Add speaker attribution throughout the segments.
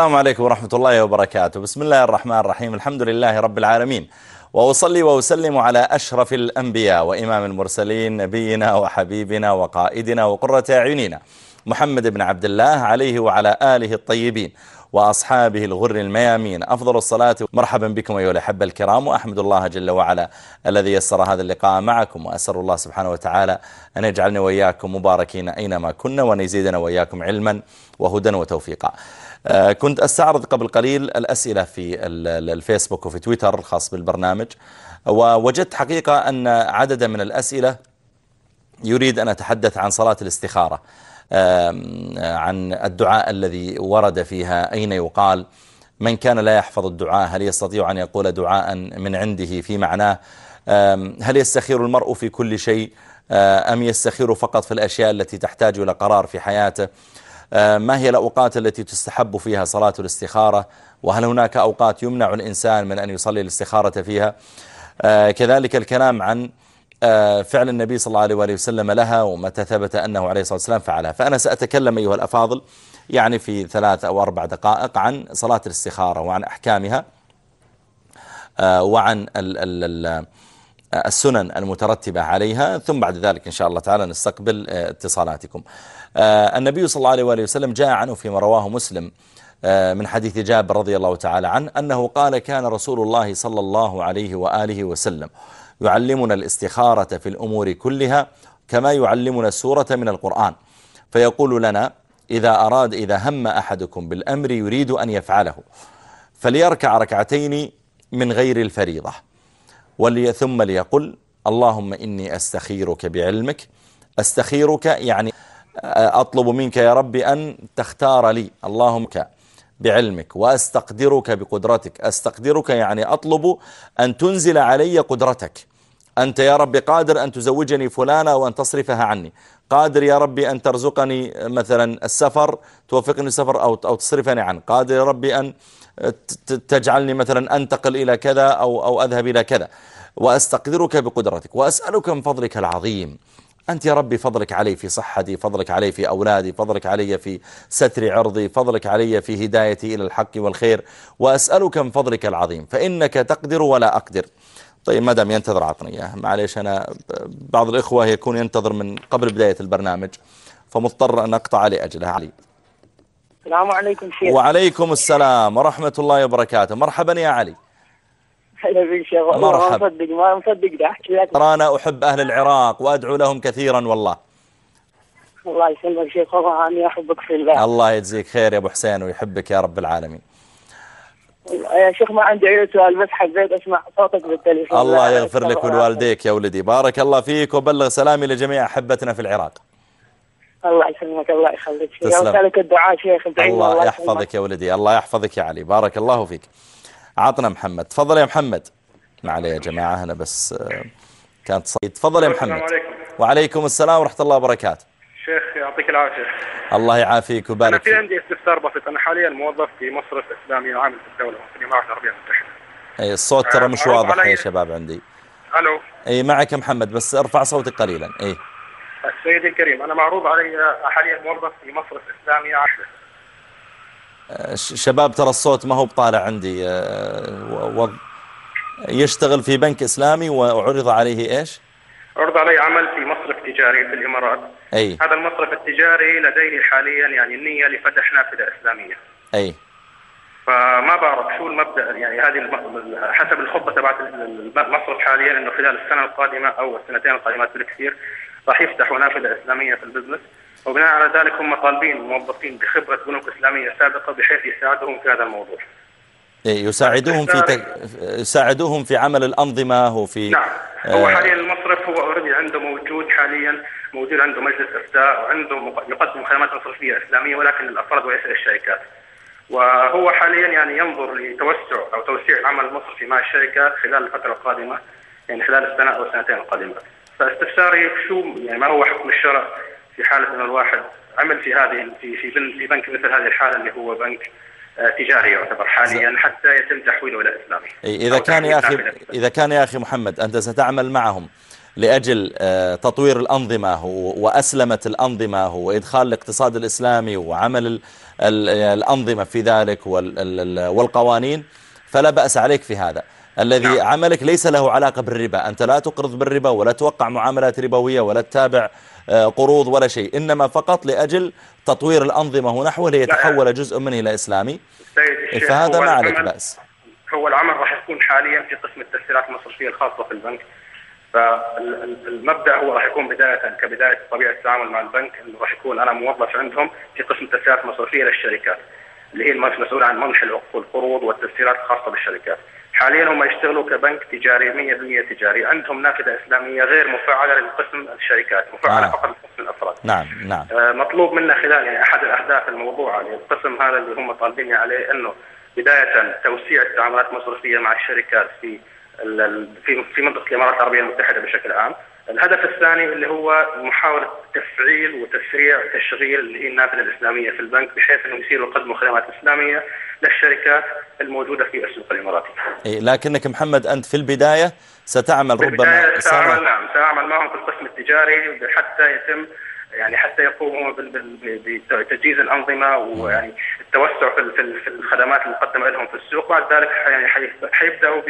Speaker 1: السلام عليكم ورحمة الله وبركاته. بسم الله الرحمن الرحيم. الحمد لله رب العالمين. وأصلي وأسلم على أشرف الأنبياء وإمام المرسلين نبينا وحبيبنا وقائدنا وقرة أعيننا محمد بن عبد الله عليه وعلى آله الطيبين. وأصحابه الغر الميامين. أفضل الصلاة مرحبا بكم أيها الأحبة الكرام وأحمد الله جل وعلا الذي يسر هذا اللقاء معكم وأسر الله سبحانه وتعالى أن يجعلنا وإياكم مباركين أينما كنا وأن يزيدنا وإياكم علما وهدى وتوفيقا. آه، كنت أستعرض قبل قليل الأسئلة في الفيسبوك وفي تويتر الخاص بالبرنامج ووجدت حقيقة أن عددا من الأسئلة يريد أن أتحدث عن صلاة الاستخارة. عن الدعاء الذي ورد فيها. أين يقال؟ من كان لا يحفظ الدعاء هل يستطيع أن يقول دعاء من عنده في معناه؟ هل يستخير المرء في كل شيء؟ أم يستخير فقط في الأشياء التي تحتاج إلى قرار في حياته؟ ما هي الأوقات التي تستحب فيها صلاة الاستخارة؟ وهل هناك أوقات يمنع الإنسان من أن يصلي الاستخارة فيها؟ كذلك الكلام عن آه، فعل النبي صلى الله عليه وآله وسلم لها ومتى ثبت أنه عليه الصلاة والسلام فعلها. فأنا سأتكلم أيها الأفاضل يعني في ثلاث أو أربع دقائق عن صلاة الاستخارة وعن أحكامها آه، وعن السنن المترتبة عليها ثم بعد ذلك إن شاء الله تعالى نستقبل آه، اتصالاتكم. النبي صلى الله عليه وآله وسلم جاء عنه فيما رواه مسلم من حديث جابر رضي الله تعالى عنه أنه قال كان رسول الله صلى الله عليه وآله وسلم. يعلمنا الاستخارة في الأمور كلها كما يعلمنا السورة من القرآن. فيقول لنا إذا أراد إذا هم أحدكم بالأمر يريد أن يفعله فليركع ركعتين من غير الفريضة. ثم ليقل اللهم إني أستخيرك بعلمك. أستخيرك يعني أطلب منك يا رب أن تختار لي. اللهم بعلمك وأستقدرك بقدرتك. أستقدرك يعني أطلب أن تنزل علي قدرتك. أنت يا رب قادر أن تزوجني فلانة وأن تصرفها عني. قادر يا ربي أن ترزقني مثلا السفر توفقني السفر أو, أو تصرفني عنه. قادر يا ربي أن تجعلني مثلا أنتقل إلى كذا أو, أو أذهب إلى كذا. وأستقدرك بقدرتك. وأسألك من فضلك العظيم. أنت يا ربي فضلك علي في صحتي فضلك علي في أولادي فضلك علي في ستر عرضي فضلك علي في هدايتي إلى الحق والخير. وأسألك من فضلك العظيم. فإنك تقدر ولا أقدر. طيب ما دام ينتظر عطني اياه معليش أنا بعض الإخوة يكون ينتظر من قبل بداية البرنامج فمضطر أن أقطع لأجله علي.
Speaker 2: السلام عليكم شيخ.
Speaker 1: وعليكم السلام ورحمة الله وبركاته. مرحبا يا علي.
Speaker 2: هلا بك شيخ.
Speaker 1: مرحبا
Speaker 2: ما مصدق ما مصدق ده أحكي لك.
Speaker 1: أنا أحب أهل العراق وأدعو لهم كثيرا والله.
Speaker 2: الله يسلمك شيخ. والله أني أحبك في الله.
Speaker 1: الله يجزيك خير يا أبو حسين ويحبك يا رب العالمين.
Speaker 2: يا شيخ ما عندي أي سؤال بس حبيت أسمع صوتك بالتليفون.
Speaker 1: الله يغفر لك ولوالديك يا ولدي. بارك الله فيك وبلغ سلامي لجميع أحبتنا في العراق.
Speaker 2: الله يسلمك الله يخليك.
Speaker 1: تسلم.
Speaker 2: الدعاء شيخ
Speaker 1: الله, الله يحفظك يا ولدي الله يحفظك يا علي. بارك الله فيك. عطنا محمد. تفضل يا محمد. ما عليه يا جماعة أنا بس آه، كانت صيد تفضل يا محمد. السلام عليكم. وعليكم السلام ورحمة الله وبركاته.
Speaker 3: يعطيك العافية.
Speaker 1: الله يعافيك وبارك
Speaker 3: أنا في عندي استفسار بسيط. أنا حاليا موظف في مصرف إسلامي وعامل في الدولة في الإمارات العربية المتحدة.
Speaker 1: أي الصوت ترى مش آه، واضح يا شباب عندي.
Speaker 3: ألو.
Speaker 1: أي معك محمد بس ارفع صوتك قليلا. أي.
Speaker 3: سيدي الكريم أنا معروض علي حاليا موظف في مصرف إسلامي عشرة.
Speaker 1: آه، شباب ترى الصوت ما هو بطالع عندي. آه، يشتغل في بنك إسلامي وعرض عليه إيش؟
Speaker 3: عرض علي عمل في مصرف تجاري في الإمارات.
Speaker 1: أي.
Speaker 3: هذا المصرف التجاري لديه حاليا يعني النية لفتح نافذة إسلامية
Speaker 1: أي.
Speaker 3: فما بعرف شو المبدأ يعني هذه حسب الخطه تبعت المصرف حاليا إنه خلال السنة القادمة أو السنتين القادمات بالكثير راح يفتحوا نافذه إسلامية في ال business. وبناء على ذلك هم طالبين موظفين بخبرة بنوك إسلامية سابقة بحيث يساعدهم في هذا الموضوع.
Speaker 1: يساعدوهم في تك... يساعدوهم في عمل الأنظمة وفي
Speaker 3: نعم. هو آه، حاليا المصرف هو already عنده موجود حاليا. موجود عنده مجلس إفتاء وعنده يقدم خدمات مصرفيه إسلامية ولكن للافراد وليس للشركات. وهو حاليا يعني ينظر لتوسع أو توسيع العمل المصرفي مع الشركات خلال الفترة القادمة يعني خلال السنة أو السنتين القادمات. فاستفساري شو يعني ما هو حكم الشرع في حالة ان الواحد عمل في هذه في في في بنك مثل هذه الحالة اللي هو بنك آه، تجاري يعتبر حاليا حتى يتم تحويله إلى إسلامي.
Speaker 1: إذا كان يا أخي إذا كان يا أخي محمد أنت ستعمل معهم لأجل آه، تطوير الأنظمة وأسلمت الأنظمة وإدخال الاقتصاد الإسلامي وعمل الأنظمة في ذلك والقوانين. فلا بأس عليك في هذا. الذي نعم. عملك ليس له علاقة بالربا. أنت لا تقرض بالربا ولا توقع معاملات ربوية ولا تتابع آه، قروض ولا شيء. إنما فقط لأجل تطوير الأنظمة ونحوه ليتحول جزء منه إلى إسلامي. فهذا ما عليك بأس.
Speaker 3: هو العمل راح يكون حاليا في قسم التسهيلات المصرفية الخاصة في البنك. فالمبدأ هو راح يكون بداية كبداية طبيعة التعامل مع البنك انه راح يكون أنا موظف عندهم في قسم التسهيلات المصرفيه للشركات اللي هي المسؤول عن منح القروض والتسهيلات الخاصة بالشركات. حاليا هم يشتغلوا كبنك تجاري 100% تجاري عندهم نافذة إسلامية غير مفعلة لقسم الشركات مفعلة آه. فقط لقسم الأفراد
Speaker 1: نعم نعم
Speaker 3: آه مطلوب منا خلال يعني أحد الأهداف الموضوعه للقسم هذا اللي هم طالبيني عليه إنه بداية توسيع التعاملات المصرفية مع الشركات في في في منطقة الإمارات العربية المتحدة بشكل عام. الهدف الثاني اللي هو محاولة تفعيل وتسريع تشغيل اللي هي النافذة الإسلامية في البنك بحيث أنه يصيروا يقدموا خدمات إسلامية للشركات الموجودة في السوق الإماراتي.
Speaker 1: إيه لكنك محمد أنت في البداية ستعمل ربما
Speaker 3: البداية سأعمل نعم سأعمل معهم في القسم التجاري حتى يتم يعني حتى يقوموا بتجهيز الأنظمة ويعني التوسع في الخدمات المقدمة لهم في السوق. بعد ذلك يعني حيبدأوا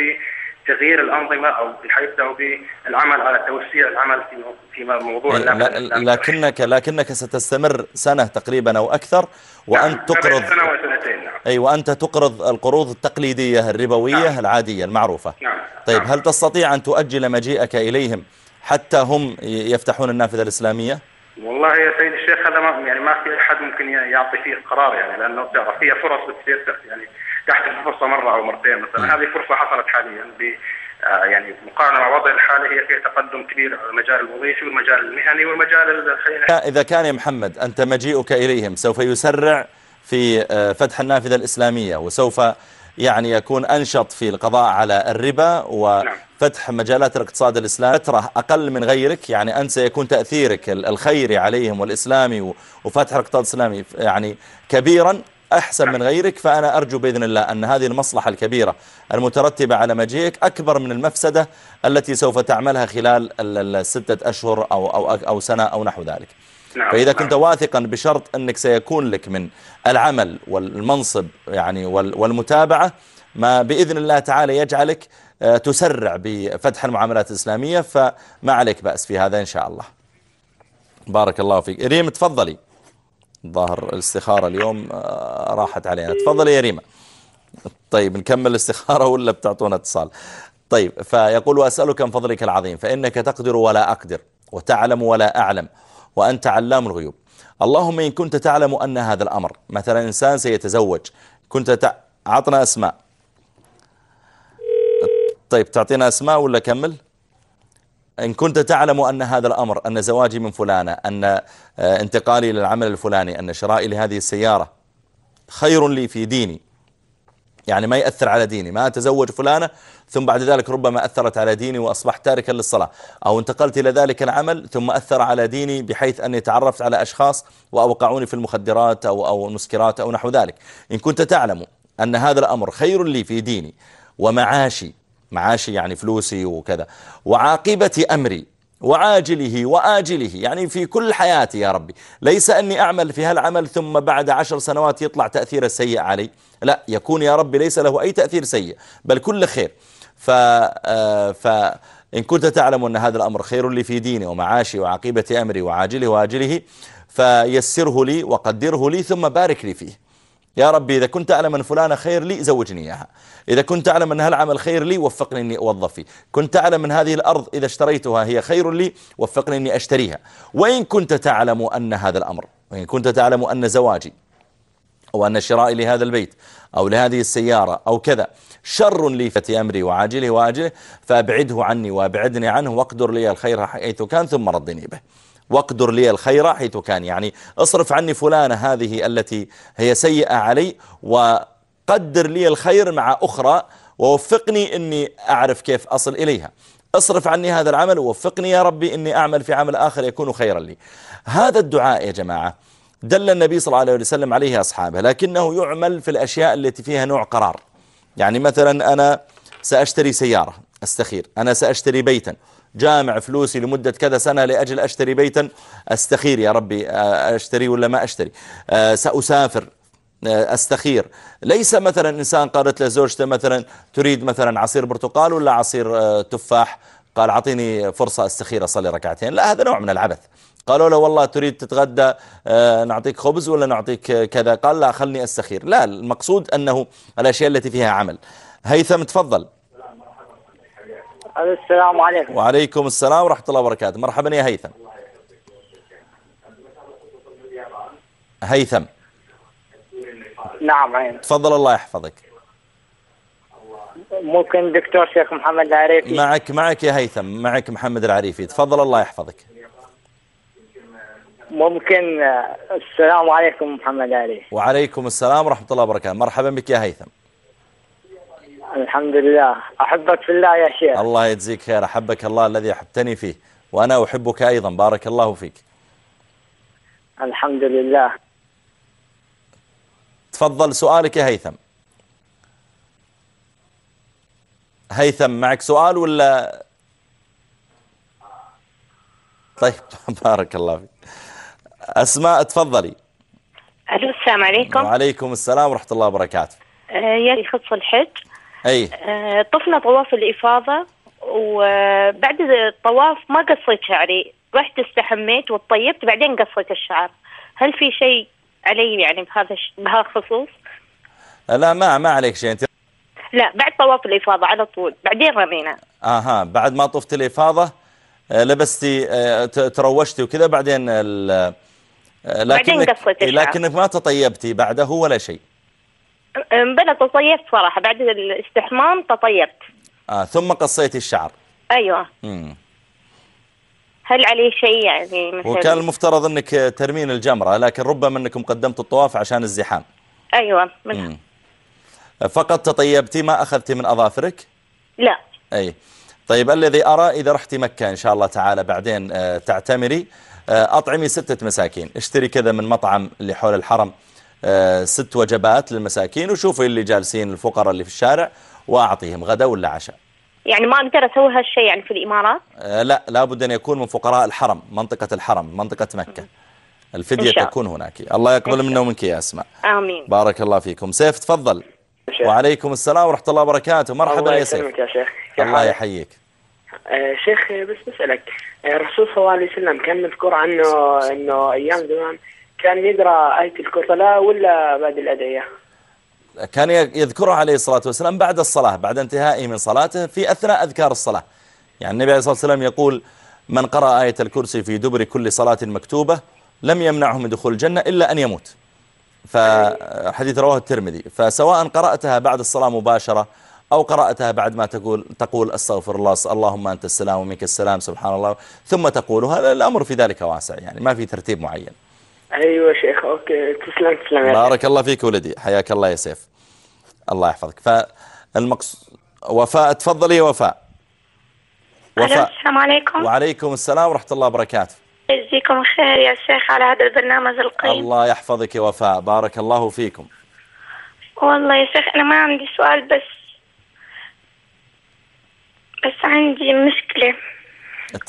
Speaker 3: تغيير الأنظمة أو حيبدأوا بالعمل على توسيع العمل في في موضوع
Speaker 1: إيه لكنك لكنك ستستمر سنة تقريبا أو أكثر وأنت نعم تقرض
Speaker 3: سنة وسنتين نعم.
Speaker 1: أي وأنت تقرض القروض التقليدية الربوية نعم. العادية المعروفة
Speaker 3: نعم.
Speaker 1: طيب
Speaker 3: نعم.
Speaker 1: هل تستطيع أن تؤجل مجيئك إليهم حتى هم يفتحون النافذة الإسلامية؟
Speaker 3: والله يا سيد الشيخ هذا ما يعني ما في أحد ممكن يعطي فيه قرار يعني لأنه فيها فرص بتصير يعني تحت الفرصة مرة أو مرتين مثلا. هذه فرصة حصلت حاليا ب آه، يعني مقارنة مع وضع الحالي هي فيها تقدم كبير على المجال الوظيفي والمجال المهني والمجال
Speaker 1: إذا كان يا محمد أنت مجيئك إليهم سوف يسرع في آه، فتح النافذة الإسلامية وسوف يعني يكون أنشط في القضاء على الربا وفتح مجالات الاقتصاد الإسلامي. فترة أقل من غيرك يعني أنت سيكون تأثيرك الخيري عليهم والإسلامي وفتح الاقتصاد الإسلامي يعني كبيرا. أحسن من غيرك فأنا أرجو بإذن الله أن هذه المصلحة الكبيرة المترتبة على مجيئك أكبر من المفسدة التي سوف تعملها خلال الستة أشهر أو, أو, أو سنة أو نحو ذلك. نعم. فإذا كنت نعم. واثقا بشرط أنك سيكون لك من العمل والمنصب يعني والمتابعة ما بإذن الله تعالى يجعلك آه، تسرع بفتح المعاملات الإسلامية فما عليك بأس في هذا إن شاء الله. بارك الله فيك. ريم تفضلي. ظاهر الاستخارة اليوم آه، راحت علينا تفضل يا ريما. طيب نكمل الاستخارة ولا بتعطونا اتصال؟ طيب فيقول وأسألك من فضلك العظيم فإنك تقدر ولا أقدر وتعلم ولا أعلم وأنت علام الغيوب. اللهم إن كنت تعلم أن هذا الأمر مثلا إنسان سيتزوج كنت تع... عطنا أسماء. طيب تعطينا أسماء ولا كمل؟ إن كنت تعلم أن هذا الأمر أن زواجي من فلانة أن آه، انتقالي للعمل الفلاني أن شرائي لهذه السيارة خير لي في ديني. يعني ما يأثر على ديني. ما أتزوج فلانة ثم بعد ذلك ربما أثرت على ديني وأصبحت تاركا للصلاة. أو انتقلت إلى ذلك العمل ثم أثر على ديني بحيث أني تعرفت على أشخاص وأوقعوني في المخدرات أو, أو المسكرات أو نحو ذلك. إن كنت تعلم أن هذا الأمر خير لي في ديني ومعاشي معاشي يعني فلوسي وكذا. وعاقبة أمري وعاجله وآجله يعني في كل حياتي يا ربي. ليس أني أعمل في هالعمل ثم بعد عشر سنوات يطلع تأثير السيء علي. لا يكون يا ربي ليس له أي تأثير سيء بل كل خير. ف... آه، فإن كنت تعلم أن هذا الأمر خير لي في ديني ومعاشي وعاقبة أمري وعاجله وآجله فيسره لي وقدره لي ثم بارك لي فيه. يا ربي إذا كنت أعلم أن فلانة خير لي زوجني إياها. إذا كنت أعلم أن هالعمل خير لي وفقني أني أوظف فيه. كنت أعلم أن هذه الأرض إذا اشتريتها هي خير لي وفقني أني أشتريها. وإن كنت تعلم أن هذا الأمر وإن كنت تعلم أن زواجي أو أن شرائي لهذا البيت أو لهذه السيارة أو كذا شر لي فتي أمري وعاجله وآجله فأبعده عني وأبعدني عنه واقدر لي الخير حيث كان ثم ردني به. واقدر لي الخير حيث كان. يعني اصرف عني فلانة هذه التي هي سيئة علي وقدر لي الخير مع أخرى ووفقني أني أعرف كيف أصل إليها. اصرف عني هذا العمل ووفقني يا ربي أني أعمل في عمل آخر يكون خيرا لي. هذا الدعاء يا جماعة دل النبي صلى الله عليه وسلم عليه أصحابه لكنه يعمل في الأشياء التي فيها نوع قرار. يعني مثلا أنا سأشتري سيارة أستخير أنا سأشتري بيتا جامع فلوسي لمدة كذا سنة لأجل أشتري بيتا. أستخير يا ربي آه، أشتري ولا ما أشتري؟ آه، سأسافر آه، أستخير. ليس مثلا إنسان قالت لزوجته مثلا تريد مثلا عصير برتقال ولا عصير تفاح؟ قال أعطيني فرصة أستخير أصلي ركعتين. لا هذا نوع من العبث. قالوا له والله تريد تتغدى نعطيك خبز ولا نعطيك كذا؟ قال لا خلني أستخير. لا المقصود أنه الأشياء التي فيها عمل. هيثم تفضل.
Speaker 2: السلام عليكم.
Speaker 1: وعليكم السلام ورحمة الله وبركاته. مرحبا يا هيثم. هيثم.
Speaker 2: نعم عين
Speaker 1: تفضل الله يحفظك.
Speaker 2: ممكن دكتور شيخ محمد العريفي؟
Speaker 1: معك معك يا هيثم. معك محمد العريفي. تفضل الله يحفظك.
Speaker 2: ممكن السلام عليكم محمد علي
Speaker 1: وعليكم السلام ورحمة الله وبركاته. مرحبا بك يا هيثم.
Speaker 2: الحمد لله. أحبك في الله يا شيخ.
Speaker 1: الله يجزيك خير. أحبك الله الذي أحبتني فيه. وأنا أحبك أيضا. بارك الله فيك.
Speaker 2: الحمد لله.
Speaker 1: تفضل سؤالك يا هيثم. هيثم معك سؤال ولا؟ طيب بارك الله فيك. أسماء تفضلي.
Speaker 4: ألو السلام عليكم.
Speaker 1: وعليكم السلام ورحمة الله وبركاته.
Speaker 4: آه يخص الحج.
Speaker 1: أي.
Speaker 4: آه طفنا طواف الإفاضة وبعد الطواف ما قصيت شعري. رحت استحميت وطيبت بعدين قصيت الشعر. هل في شيء علي يعني بهذا بهذا الخصوص؟
Speaker 1: لا ما ما عليك شيء. انت
Speaker 4: لا بعد طواف الإفاضة على طول. بعدين رمينا.
Speaker 1: آها بعد ما طفت الإفاضة آه، لبستي آه، تروشتي وكذا بعدين
Speaker 4: لكنك
Speaker 1: لكنك ما تطيبتي بعده ولا شيء.
Speaker 4: بلا تطيبت صراحة بعد الاستحمام تطيبت
Speaker 1: آه ثم قصيتي الشعر.
Speaker 4: أيوة.
Speaker 1: مم.
Speaker 4: هل عليه شيء يعني
Speaker 1: مثل؟ وكان المفترض أنك ترمين الجمرة لكن ربما أنكم قدمت الطواف عشان الزحام.
Speaker 4: أيوة من...
Speaker 1: فقط تطيبتي ما أخذتي من أظافرك؟
Speaker 4: لا.
Speaker 1: أي. طيب الذي أرى إذا رحتي مكة إن شاء الله تعالى بعدين آه، تعتمري آه، أطعمي ستة مساكين اشتري كذا من مطعم اللي حول الحرم. ست وجبات للمساكين. وشوفي اللي جالسين الفقراء اللي في الشارع وأعطيهم غدا ولا عشاء.
Speaker 4: يعني ما أقدر أسوي هالشيء يعني في الإمارات؟
Speaker 1: آه، لا لابد أن يكون من فقراء الحرم منطقة الحرم منطقة مكة. الفدية تكون هناك. الله يقبل منا ومنك يا أسماء.
Speaker 4: آمين.
Speaker 1: بارك الله فيكم. سيف تفضل. وعليكم السلام ورحمة الله وبركاته. مرحبا يا سيف.
Speaker 2: يا شيخ.
Speaker 1: الله يحييك.
Speaker 2: آه شيخ بس بسألك. الرسول صلى الله عليه وسلم كان مذكور عنه إنه أيام زمان كان يقرا آية الكفلاء ولا بعد الأدعية؟
Speaker 1: كان يذكرها عليه الصلاة والسلام بعد الصلاة بعد انتهائه من صلاته في أثناء أذكار الصلاة. يعني النبي عليه الصلاة والسلام يقول من قرأ آية الكرسي في دبر كل صلاة مكتوبة لم يمنعه من دخول الجنة إلا أن يموت. فحديث رواه الترمذي. فسواء قرأتها بعد الصلاة مباشرة أو قرأتها بعد ما تقول تقول أستغفر الله اللهم أنت السلام ومنك السلام سبحان الله. ثم تقولها الأمر في ذلك واسع يعني ما في ترتيب معين.
Speaker 2: أيوه شيخ أوكي. تسلم تسلم
Speaker 1: بارك الله فيك ولدي. حياك الله يا سيف. الله يحفظك. فالمقصود وفاء تفضلي يا وفاء.
Speaker 4: وفاء. السلام عليكم.
Speaker 1: وعليكم السلام ورحمة الله وبركاته.
Speaker 4: يجزيكم خير يا شيخ على هذا البرنامج القيم.
Speaker 1: الله يحفظك يا وفاء. بارك الله فيكم.
Speaker 4: والله يا شيخ أنا ما عندي سؤال بس بس عندي مشكلة.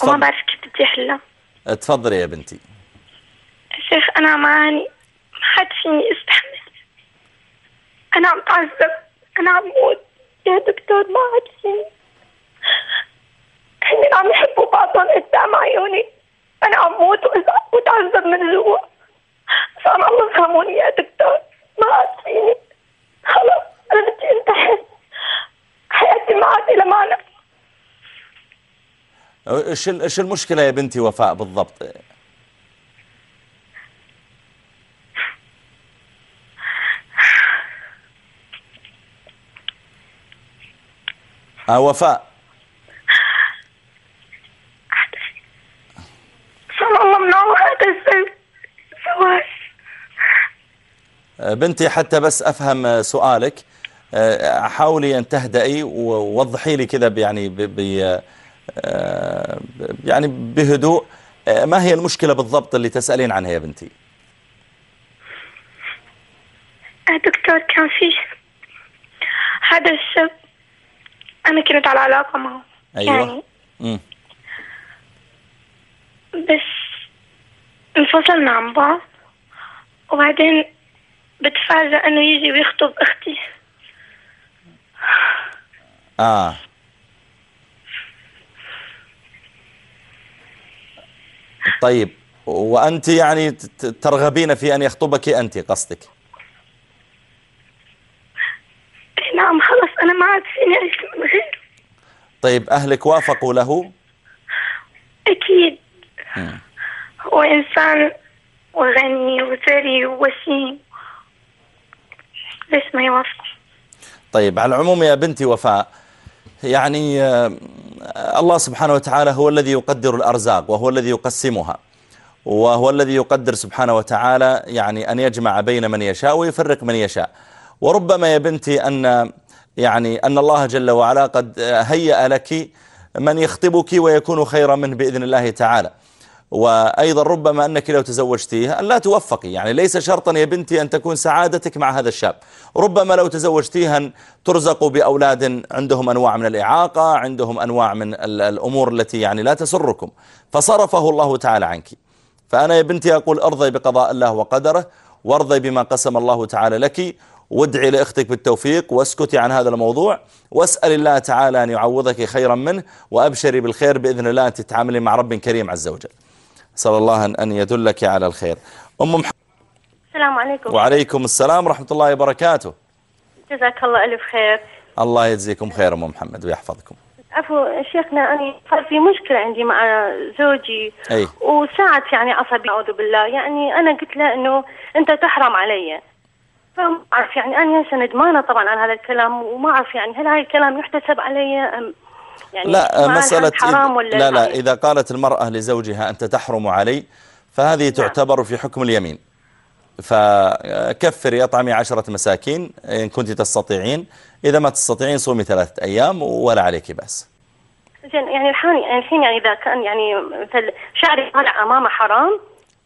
Speaker 4: وما بعرف كيف بدي أحلها.
Speaker 1: تفضلي يا بنتي.
Speaker 4: شيخ أنا معاني ما حد فيني استحمل أنا عم تعذب أنا عم موت. يا دكتور ما حد فيني. هن عم يحبوا بعضهم قدام عيوني. أنا عم موت وتعذب من جوا. فأنا الله ارحموني يا دكتور ما عاد فيني. خلص أنا بدي انتحر. حياتي ما عاد لها معنى.
Speaker 1: إيش إيش المشكلة يا بنتي وفاء بالضبط؟ آه وفاء.
Speaker 4: الله منور
Speaker 1: آه، بنتي حتى بس أفهم آه، سؤالك. آه، حاولي أن تهدئي ووضحي لي كذا يعني ب يعني بهدوء. ما هي المشكلة بالضبط اللي تسألين عنها يا بنتي؟
Speaker 4: دكتور كان في هذا الشاب أنا كنت على علاقة معه.
Speaker 1: أيوة. يعني.
Speaker 4: مم. بس انفصلنا عن بعض وبعدين بتفاجأ إنه يجي ويخطب أختي.
Speaker 1: آه. طيب وأنت يعني ترغبين في أن يخطبك أنت قصدك
Speaker 4: إيه أنا ما عاد فيني أعيش من غيره
Speaker 1: طيب أهلك وافقوا له؟
Speaker 4: أكيد. هو إنسان وغني وثري ووسيم. ليش ما يوافق
Speaker 1: طيب على العموم يا بنتي وفاء يعني آه، الله سبحانه وتعالى هو الذي يقدر الأرزاق وهو الذي يقسمها وهو الذي يقدر سبحانه وتعالى يعني أن يجمع بين من يشاء ويفرق من يشاء. وربما يا بنتي أن يعني أن الله جل وعلا قد هيأ لك من يخطبك ويكون خيرا منه بإذن الله تعالى. وأيضا ربما أنك لو تزوجتيه أن لا توفقي يعني ليس شرطا يا بنتي أن تكون سعادتك مع هذا الشاب. ربما لو تزوجتيها أن ترزقوا بأولاد عندهم أنواع من الإعاقة عندهم أنواع من ال- الأمور التي يعني لا تسركم. فصرفه الله تعالى عنك. فأنا يا بنتي أقول أرضي بقضاء الله وقدره وارضي بما قسم الله تعالى لك وادعي لأختك بالتوفيق واسكتي عن هذا الموضوع. واسأل الله تعالى أن يعوضك خيرا منه وأبشري بالخير بإذن الله أن تتعاملي مع رب كريم عز وجل. أسأل الله أن- يدلك على الخير. أم محمد
Speaker 5: السلام عليكم.
Speaker 1: وعليكم السلام ورحمة الله وبركاته.
Speaker 5: جزاك الله ألف خير.
Speaker 1: الله يجزيكم خير أم محمد ويحفظكم.
Speaker 5: عفو شيخنا أنا صار في مشكلة عندي مع زوجي.
Speaker 1: أي.
Speaker 5: وساعة يعني عصبي أعوذ بالله. يعني أنا قلت له إنه أنت تحرم علي. فما أعرف يعني أنا هسه ندمانة طبعا على هذا الكلام وما أعرف يعني هل هذا الكلام يحتسب علي أم يعني
Speaker 1: لا مسألة
Speaker 5: حرام ولا
Speaker 1: لا لا؟ إذا قالت المرأة لزوجها أنت تحرم علي فهذه تعتبر في حكم اليمين. فكفري أطعمي عشرة مساكين إن كنت تستطيعين. إذا ما تستطيعين صومي ثلاثة أيام ولا عليك بأس.
Speaker 5: زين يعني الحين يعني الحين يعني إذا كان يعني مثل شعري طالع أمامه حرام؟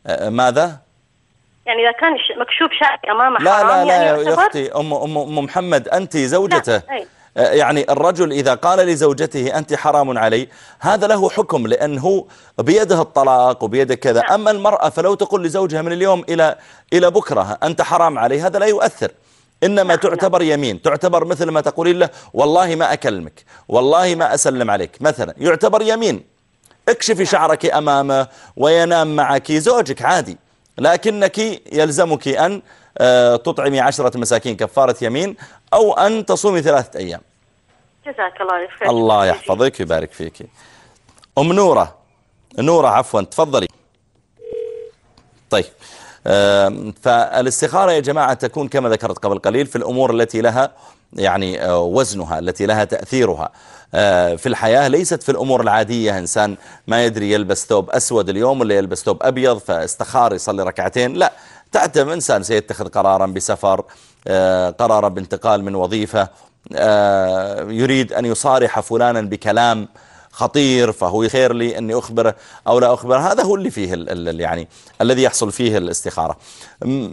Speaker 1: أه، ماذا؟
Speaker 5: يعني إذا كان مكشوف شعري أمامه
Speaker 1: لا
Speaker 5: حرام
Speaker 1: لا لا
Speaker 5: يعني
Speaker 1: يا؟ أختي أم, أم, أم محمد أنت زوجته.
Speaker 5: لا،
Speaker 1: يعني الرجل إذا قال لزوجته أنت حرام علي هذا له حكم لأنه بيده الطلاق وبيده كذا.
Speaker 5: نعم.
Speaker 1: أما المرأة فلو تقول لزوجها من اليوم إلى إلى بكرة أنت حرام علي هذا لا يؤثر. إنما تعتبر يمين تعتبر مثل ما تقولين له والله ما أكلمك والله ما أسلم عليك. مثلا يعتبر يمين. اكشفي شعرك أمامه وينام معك زوجك عادي. لكنك يلزمك أن آه، تطعمي عشرة مساكين كفارة يمين أو أن تصومي ثلاثة أيام.
Speaker 5: جزاك الله خير.
Speaker 1: الله يحفظك ويبارك فيك. أم نورة. نورة عفوا تفضلي. طيب. فالاستخارة يا جماعة تكون كما ذكرت قبل قليل في الأمور التي لها يعني آه، وزنها التي لها تأثيرها. آه، في الحياة ليست في الأمور العادية إنسان ما يدري يلبس ثوب أسود اليوم ولا يلبس ثوب أبيض فاستخار يصلي ركعتين. لا تعتم إنسان سيتخذ قرارا بسفر آه، قرارا بانتقال من وظيفة يريد أن يصارح فلانا بكلام خطير فهو خير لي أني أخبره أو لا أخبره هذا هو اللي فيه ال ال يعني الذي يحصل فيه الاستخارة.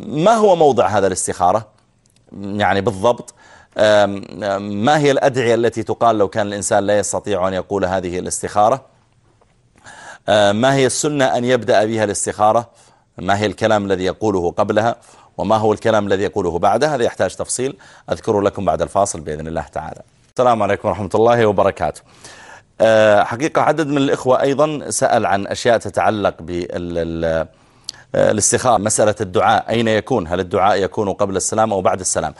Speaker 1: ما هو موضع هذا الاستخارة؟ يعني بالضبط ما هي الأدعية التي تقال لو كان الإنسان لا يستطيع أن يقول هذه الاستخارة؟ آم، ما هي السنة أن يبدأ بها الاستخارة؟ ما هي الكلام الذي يقوله قبلها؟ وما هو الكلام الذي يقوله بعده هذا يحتاج تفصيل أذكره لكم بعد الفاصل بإذن الله تعالى. السلام عليكم ورحمة الله وبركاته. آه، حقيقة عدد من الإخوة أيضا سأل عن أشياء تتعلق بالاستخارة مسألة الدعاء. أين يكون؟ هل الدعاء يكون قبل السلام أو بعد السلام؟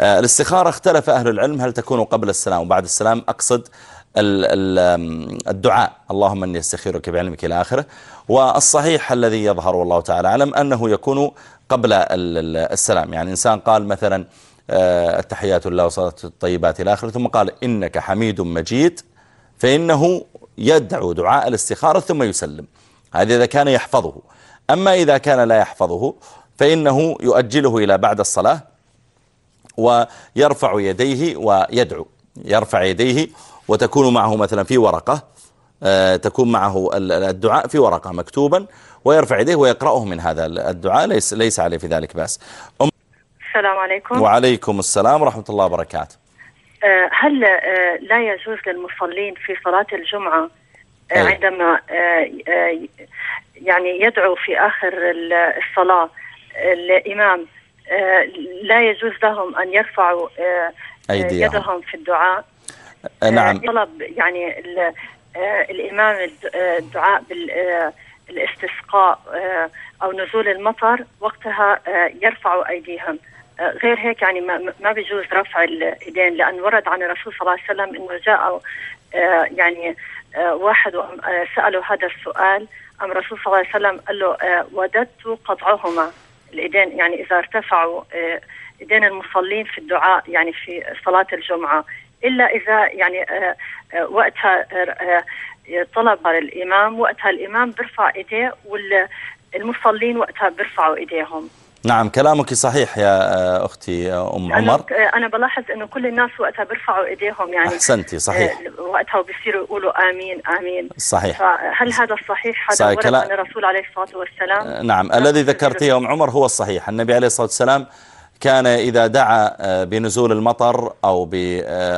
Speaker 1: آه، الاستخارة اختلف أهل العلم هل تكون قبل السلام وبعد السلام. أقصد ال- ال- الدعاء. اللهم أني أستخيرك بعلمك إلى آخره. والصحيح الذي يظهر والله تعالى أعلم أنه يكون قبل ال- ال- السلام. يعني إنسان قال مثلا آه، التحيات لله وصلاة الطيبات إلى آخره ثم قال إنك حميد مجيد. فإنه يدعو دعاء الاستخارة ثم يسلم. هذا إذا كان يحفظه. أما إذا كان لا يحفظه فإنه يؤجله إلى بعد الصلاة ويرفع يديه ويدعو. يرفع يديه وتكون معه مثلا في ورقة آه، تكون معه ال- الدعاء في ورقة مكتوبا ويرفع يديه ويقرأه من هذا الدعاء. ليس, ليس عليه في ذلك بأس.
Speaker 6: السلام عليكم.
Speaker 1: وعليكم السلام ورحمة الله وبركاته.
Speaker 6: هل آه، لا يجوز للمصلين في صلاة الجمعة آه،. عندما آه، آه، يعني يدعو في آخر ال- الصلاة الإمام آه، لا يجوز لهم أن يرفعوا آه،
Speaker 1: أيديهم.
Speaker 6: يدهم في الدعاء
Speaker 1: آه، نعم
Speaker 6: طلب يعني ال- آه، الإمام الد- آه، الدعاء بالاستسقاء أو نزول المطر وقتها آه، يرفعوا أيديهم آه، غير هيك يعني ما, ما بيجوز رفع الإيدين لأن ورد عن الرسول صلى الله عليه وسلم أنه جاء آه، يعني آه، واحد آه، سأله هذا السؤال أم الرسول صلى الله عليه وسلم قال له وددت قطعهما الإيدين يعني إذا ارتفعوا إيدين المصلين في الدعاء يعني في صلاة الجمعة إلا إذا يعني وقتها طلب على الإمام وقتها الإمام بيرفع إيديه والمصلين وقتها بيرفعوا إيديهم.
Speaker 1: نعم كلامك صحيح يا آه، أختي آه، أم عمر.
Speaker 6: أنا, بلاحظ إنه كل الناس وقتها بيرفعوا إيديهم يعني.
Speaker 1: أحسنتي صحيح.
Speaker 6: آه، وقتها بيصيروا يقولوا آمين آمين.
Speaker 1: صحيح.
Speaker 6: فهل هذا الصحيح هذا
Speaker 1: صحيح،
Speaker 6: ورد
Speaker 1: كلام-
Speaker 6: عن الرسول عليه الصلاة والسلام.
Speaker 1: نعم. الذي ذكرته يا أم عمر هو الصحيح. النبي عليه الصلاة والسلام كان إذا دعا بنزول المطر أو ب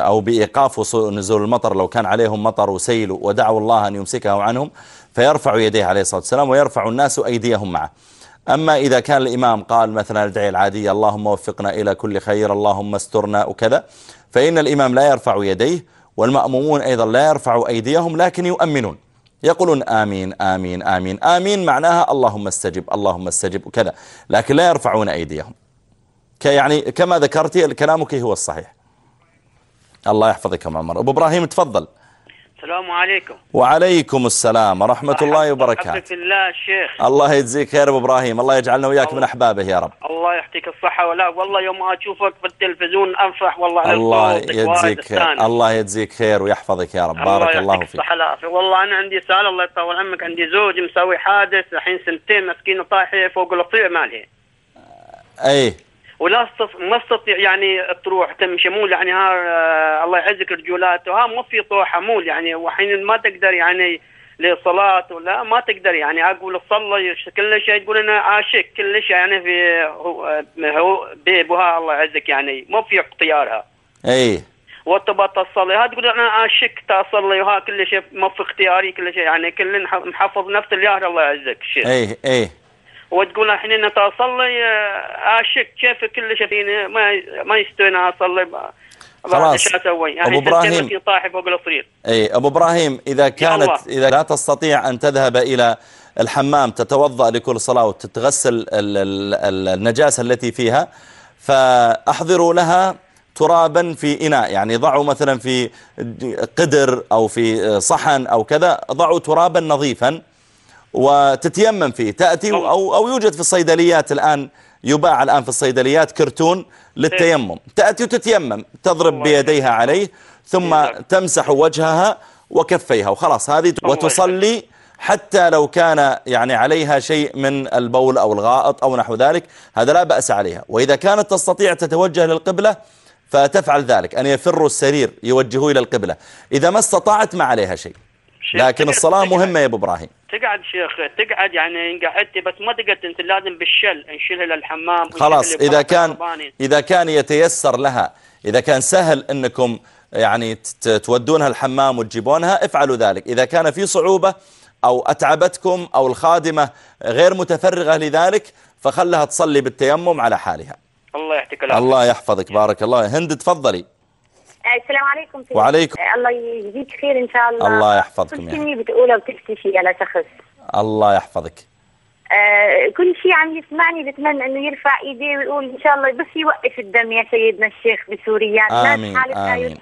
Speaker 1: أو بإيقاف نزول المطر لو كان عليهم مطر وسيل ودعوا الله أن يمسكه عنهم فيرفع يديه عليه الصلاة والسلام ويرفع الناس أيديهم معه. أما إذا كان الإمام قال مثلا الدعي العادية اللهم وفقنا إلى كل خير اللهم استرنا وكذا فإن الإمام لا يرفع يديه والمأمومون أيضا لا يرفعوا أيديهم لكن يؤمنون. يقولون آمين آمين آمين آمين معناها اللهم استجب اللهم استجب وكذا لكن لا يرفعون أيديهم. يعني كما ذكرتي كلامك هو الصحيح. الله يحفظك يا عمر. أبو إبراهيم تفضل.
Speaker 7: السلام عليكم.
Speaker 1: وعليكم السلام ورحمة الله وبركاته.
Speaker 7: في الله الشيخ
Speaker 1: الله يجزيك خير أبو إبراهيم الله يجعلنا وياك من أحبابه يا رب.
Speaker 7: الله يعطيك الصحة ولا والله يوم أشوفك في التلفزيون أنفح والله
Speaker 1: الله يجزيك خير. الله يجزيك خير ويحفظك يا رب.
Speaker 7: الله
Speaker 1: بارك الله فيك.
Speaker 7: الصحة والله أنا عندي سؤال الله يطول عمرك. عندي زوج مسوي حادث الحين سنتين مسكينه طايحة فوق الطيع مالها
Speaker 1: أي
Speaker 7: ولا ما تستطيع يعني تروح تمشي مول يعني ها آه، الله يعزك رجولاته ها مو في طوحة مول يعني وحين ما تقدر يعني لصلاة ولا ما تقدر يعني أقول تصلي كل شيء تقول أنا عاشق كل شيء يعني في هو آه، هو بيبها الله يعزك يعني مو في اختيارها.
Speaker 1: أي.
Speaker 7: وتبى تصلي؟ ها تقول أنا عاشقت اصلي وها كل شيء ما في اختياري كل شيء يعني كل محفظ نفس اليهر الله يعزك شيخ.
Speaker 1: أي أي.
Speaker 7: وتقول الحين انت اصلي آه، اشك كيف كل شيء ما ما يستوي أنا اصلي ب-
Speaker 1: خلاص.
Speaker 7: يعني
Speaker 1: إبراهيم.
Speaker 7: مسكين طايح فوق الصرير
Speaker 1: أي أبو إبراهيم إذا كانت. إذا لا تستطيع أن تذهب إلى الحمام تتوضأ لكل صلاة وتتغسل ال- ال- ال- النجاسة التي فيها فأحضروا لها ترابا في إناء يعني ضعوا مثلا في قدر أو في صحن أو كذا ضعوا ترابا نظيفا وتتيمم فيه. تأتي أو, أو يوجد في الصيدليات الآن يباع الآن في الصيدليات كرتون للتيمم. تأتي وتتيمم. تضرب بيديها عليه ثم
Speaker 7: يجزاك.
Speaker 1: تمسح وجهها وكفيها. وخلاص هذه وتصلي حتى لو كان يعني عليها شيء من البول أو الغائط أو نحو ذلك هذا لا بأس عليها. وإذا كانت تستطيع تتوجه للقبلة فتفعل ذلك. أن يفروا السرير يوجهوا إلى القبلة. إذا ما استطاعت ما عليها شيء.
Speaker 7: شيخ،
Speaker 1: لكن الصلاة
Speaker 7: تقعد-
Speaker 1: مهمة يا أبو إبراهيم.
Speaker 7: تقعد شيخ تقعد يعني إن قعدت بس ما تقعد أنت لازم بالشل نشيلها للحمام
Speaker 1: خلاص إذا كان
Speaker 7: الرباني.
Speaker 1: إذا كان يتيسر لها إذا كان سهل أنكم يعني تودونها الحمام وتجيبونها افعلوا ذلك. إذا كان في صعوبة أو أتعبتكم أو الخادمة غير متفرغة لذلك فخلها تصلي بالتيمم على حالها.
Speaker 7: الله
Speaker 1: الله يحفظك. بارك الله. هند تفضلي.
Speaker 8: السلام عليكم سيدي.
Speaker 1: وعليكم.
Speaker 8: آه، الله يجزيك خير إن شاء الله
Speaker 1: الله يحفظكم
Speaker 8: كل كلمه بتقولها وبتفتشي على شخص
Speaker 1: الله يحفظك
Speaker 8: آه كل شيء عم يسمعني بتمنى إنه يرفع ايديه ويقول إن شاء الله بس يوقف الدم يا سيدنا الشيخ بسوريا.
Speaker 1: آمين، آمين، آمين،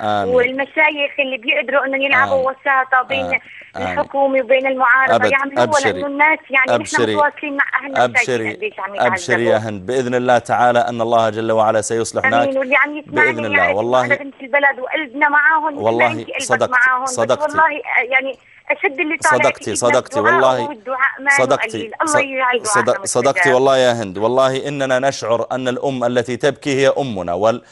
Speaker 1: آمين.
Speaker 8: والمشايخ اللي بيقدروا إنهم يلعبوا وساطة بين
Speaker 1: آمين.
Speaker 8: الحكومة وبين المعارضة.
Speaker 1: أبد،
Speaker 8: يعملوها
Speaker 1: أبشري،
Speaker 8: لأنه الناس يعني نحن
Speaker 1: أبشري،
Speaker 8: متواصلين مع اهلنا
Speaker 1: أبشري أبشري يا هند. بإذن الله تعالى أن الله جل وعلا سيصلح
Speaker 8: آمين
Speaker 1: هناك
Speaker 8: واللي عم يسمعني
Speaker 1: بإذن الله.
Speaker 8: يعرف
Speaker 1: والله
Speaker 8: بنت البلد وقلبنا معاهم
Speaker 1: والله صدقت-
Speaker 8: معاهم.
Speaker 1: صدقتي.
Speaker 8: والله آه، يعني أشد اللي طالع
Speaker 1: صدقتي صدقتي والله صدقتي
Speaker 8: قليل الله يجعل
Speaker 1: صد-
Speaker 8: دعاءنا
Speaker 1: صدقتي. والله يا هند والله إننا نشعر أن الأم التي تبكي هي أمنا وال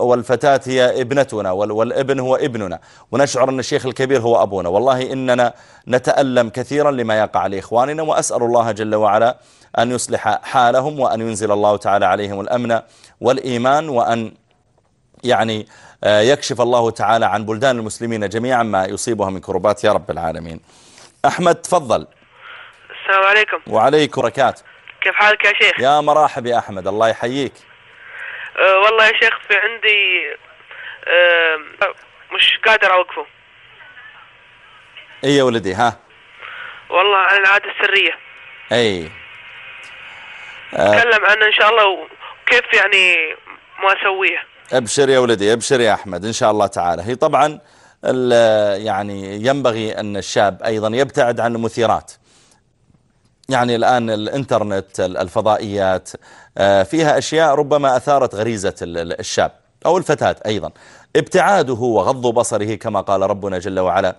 Speaker 1: والفتاة هي ابنتنا وال- والابن هو ابننا ونشعر أن الشيخ الكبير هو أبونا والله إننا نتألم كثيرا لما يقع لإخواننا وأسأل الله جل وعلا أن يصلح حالهم وأن ينزل الله تعالى عليهم الأمن والإيمان وأن يعني آه، يكشف الله تعالى عن بلدان المسلمين جميعا ما يصيبها من كربات. يا رب العالمين. أحمد تفضل.
Speaker 9: السلام عليكم.
Speaker 1: وعليكم بركات
Speaker 9: كيف حالك يا شيخ؟
Speaker 1: يا مرحب يا أحمد. الله يحييك.
Speaker 9: أه والله يا شيخ في عندي أه مش قادر أوقفه.
Speaker 1: اي يا ولدي؟ ها؟
Speaker 9: والله عن العادة السرية.
Speaker 1: إي. آه.
Speaker 9: تكلم عنه إن شاء الله وكيف يعني ما أسويه.
Speaker 1: أبشر يا ولدي أبشر يا أحمد إن شاء الله تعالى. هي طبعا يعني ينبغي أن الشاب أيضا يبتعد عن المثيرات. يعني الآن الإنترنت الفضائيات آه، فيها أشياء ربما أثارت غريزة الشاب أو الفتاة أيضا. ابتعاده وغض بصره كما قال ربنا جل وعلا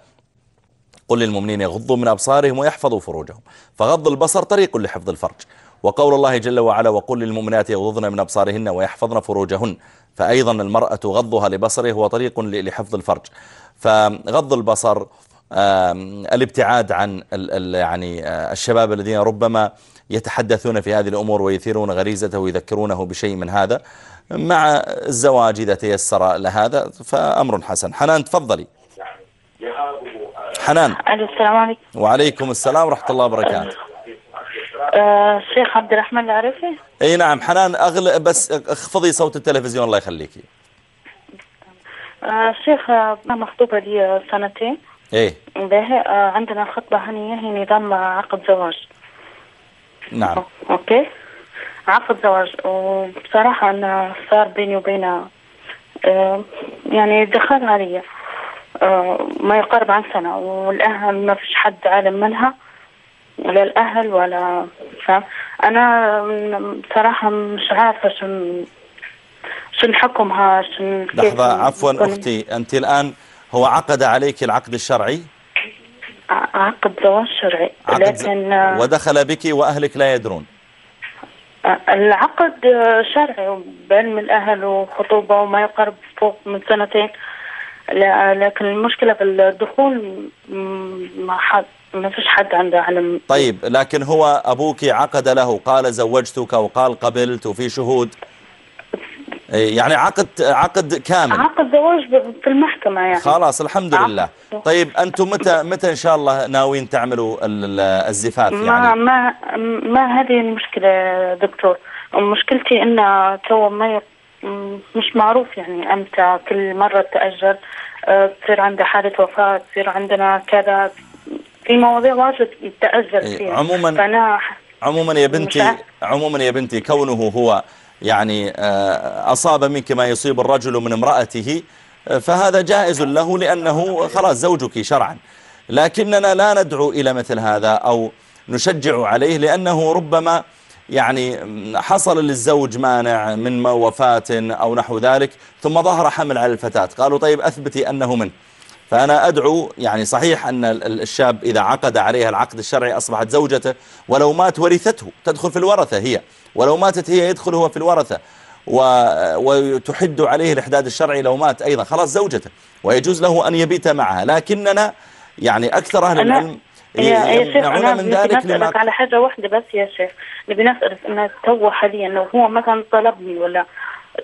Speaker 1: قل للمؤمنين يغضوا من أبصارهم ويحفظوا فروجهم. فغض البصر طريق لحفظ الفرج. وقول الله جل وعلا وقل للمؤمنات يغضضن من أبصارهن ويحفظن فروجهن فأيضا المرأة غضها لبصره هو طريق لحفظ الفرج. فغض البصر الابتعاد عن يعني آه، الشباب الذين ربما يتحدثون في هذه الأمور ويثيرون غريزته ويذكرونه بشيء من هذا مع الزواج إذا تيسر لهذا فأمر حسن. حنان تفضلي. حنان.
Speaker 10: السلام عليكم.
Speaker 1: وعليكم السلام ورحمة الله وبركاته.
Speaker 10: آه الشيخ عبد الرحمن العرفي
Speaker 1: إي نعم حنان اغلى بس اخفضي صوت التلفزيون الله يخليكي.
Speaker 10: آه الشيخ أنا مخطوبة لي سنتين.
Speaker 1: إيه
Speaker 10: به آه عندنا خطبة هنية هي نظام عقد زواج.
Speaker 1: نعم.
Speaker 10: أوكي. عقد زواج. وبصراحة أنا صار بيني وبينها آه يعني دخل علي آه ما يقارب عن سنة. والأهل ما فيش حد عالم منها. لا الأهل ولا أنا بصراحة مش عارفة شو شو نحكمها شو
Speaker 1: لحظة عفوا أختي أنت الآن هو عقد عليك العقد الشرعي؟
Speaker 10: عقد زواج شرعي
Speaker 1: عقد لكن ودخل بك وأهلك لا يدرون.
Speaker 10: العقد شرعي بعلم الأهل وخطوبة وما يقرب فوق من سنتين لكن المشكلة في الدخول ما حد ما فيش حد عنده علم.
Speaker 1: طيب لكن هو أبوك عقد له قال زوجتك وقال قبلت وفي شهود. إيه، يعني عقد عقد كامل.
Speaker 10: عقد زواج في المحكمة يعني.
Speaker 1: خلاص الحمد لله. طيب أنتم متى متى إن شاء الله ناويين تعملوا الزفاف يعني؟
Speaker 10: ما ما ما هذه المشكلة دكتور. مشكلتي إن تو ما مش معروف يعني. أمتى كل مرة تأجل أه، تصير عندها حالة وفاة تصير عندنا كذا. في مواضيع واجد تأجل إيه، فيها.
Speaker 1: عموما فأنا عموما يا بنتي عموما يا بنتي كونه هو يعني آه، أصاب منك ما يصيب الرجل من امرأته آه، فهذا جائز له لأنه خلاص زوجك شرعا. لكننا لا ندعو إلى مثل هذا أو نشجع عليه لأنه ربما يعني حصل للزوج مانع من وفاة أو نحو ذلك ثم ظهر حمل على الفتاة. قالوا طيب أثبتي أنه منه. فأنا أدعو يعني صحيح أن الشاب إذا عقد عليها العقد الشرعي أصبحت زوجته ولو مات ورثته تدخل في الورثة هي. ولو ماتت هي يدخل هو في الورثة. و... وتحد عليه الإحداد الشرعي لو مات أيضا. خلاص زوجته. ويجوز له أن يبيت معها. لكننا يعني أكثر أهل العلم
Speaker 10: يمنعون من ذلك لما على حاجة واحدة بس يا شيخ. نبي نسأل أنه تو حاليا لو هو مثلا طلبني ولا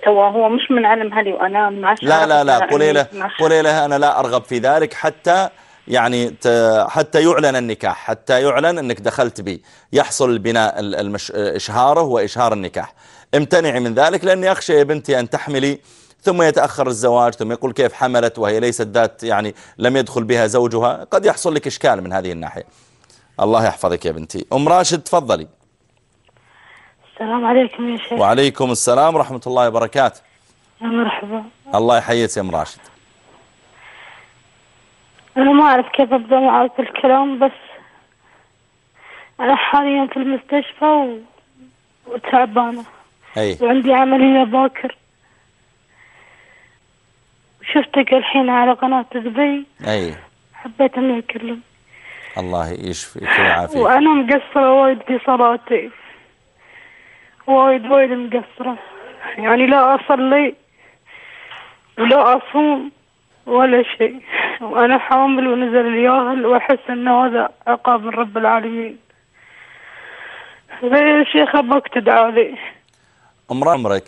Speaker 10: تو هو مش من علم هلي وأنا مع
Speaker 1: لا لا لا قولي له قولي له أنا لا أرغب في ذلك حتى يعني حتى يعلن النكاح حتى يعلن أنك دخلت بي. يحصل البناء المش... إشهاره وإشهار النكاح. امتنعي من ذلك لأني أخشى يا بنتي أن تحملي ثم يتأخر الزواج ثم يقول كيف حملت وهي ليست ذات يعني لم يدخل بها زوجها. قد يحصل لك إشكال من هذه الناحية. الله يحفظك يا بنتي. أم راشد تفضلي.
Speaker 10: السلام عليكم يا شيخ.
Speaker 1: وعليكم السلام ورحمة الله وبركاته.
Speaker 10: يا مرحبا.
Speaker 1: الله يحييك يا أم راشد.
Speaker 10: أنا ما أعرف كيف أبدأ معك الكلام بس أنا حاليا في المستشفى و... وتعبانة.
Speaker 1: أي.
Speaker 10: وعندي عملية باكر شفتك الحين على قناة دبي.
Speaker 1: أي.
Speaker 10: حبيت إني أكلم
Speaker 1: الله يشفيك ويعافيك.
Speaker 10: وأنا مقصرة وايد في صلاتي. وايد وايد مقصرة. يعني لا أصلي ولا أصوم ولا شيء. وأنا حامل ونزل الياهل وأحس أنه هذا عقاب من رب العالمين. يا شيخ أبغاك تدعى لي.
Speaker 1: عمر عمرك؟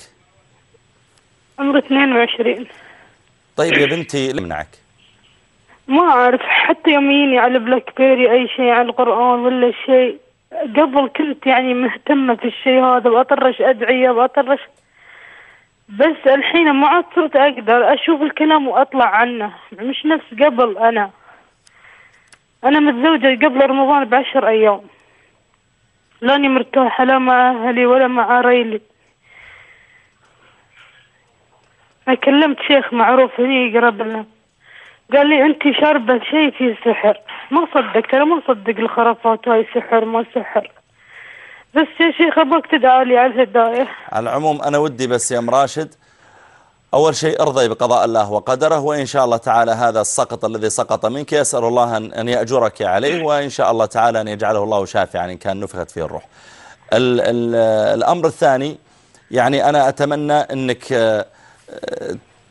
Speaker 10: عمري 22
Speaker 1: طيب يا بنتي منعك
Speaker 10: ما أعرف حتى يومين على بلاك بيري أي شيء على القرآن ولا شيء قبل كنت يعني مهتمة في الشيء هذا وأطرش أدعية وأطرش بس الحين ما عاد صرت أقدر أشوف الكلام وأطلع عنه. مش نفس قبل أنا. أنا متزوجة قبل رمضان بعشر أيام. لاني مرتاحة لا مع أهلي ولا مع ريلي أنا كلمت شيخ معروف هني يقرب لنا. قال لي أنت شاربة شيء فيه سحر. ما صدقت أنا ما أصدق الخرافات هاي سحر ما سحر. بس يا شيخ أبغاك تدعى لي على الهداية.
Speaker 1: على العموم أنا ودي بس يا أم راشد أول شيء ارضي بقضاء الله وقدره وإن شاء الله تعالى هذا السقط الذي سقط منك يسأل الله أن يأجرك عليه وإن شاء الله تعالى أن يجعله الله شافعا إن كان نفخت فيه الروح. ال ال الأمر الثاني يعني أنا أتمنى أنك آه،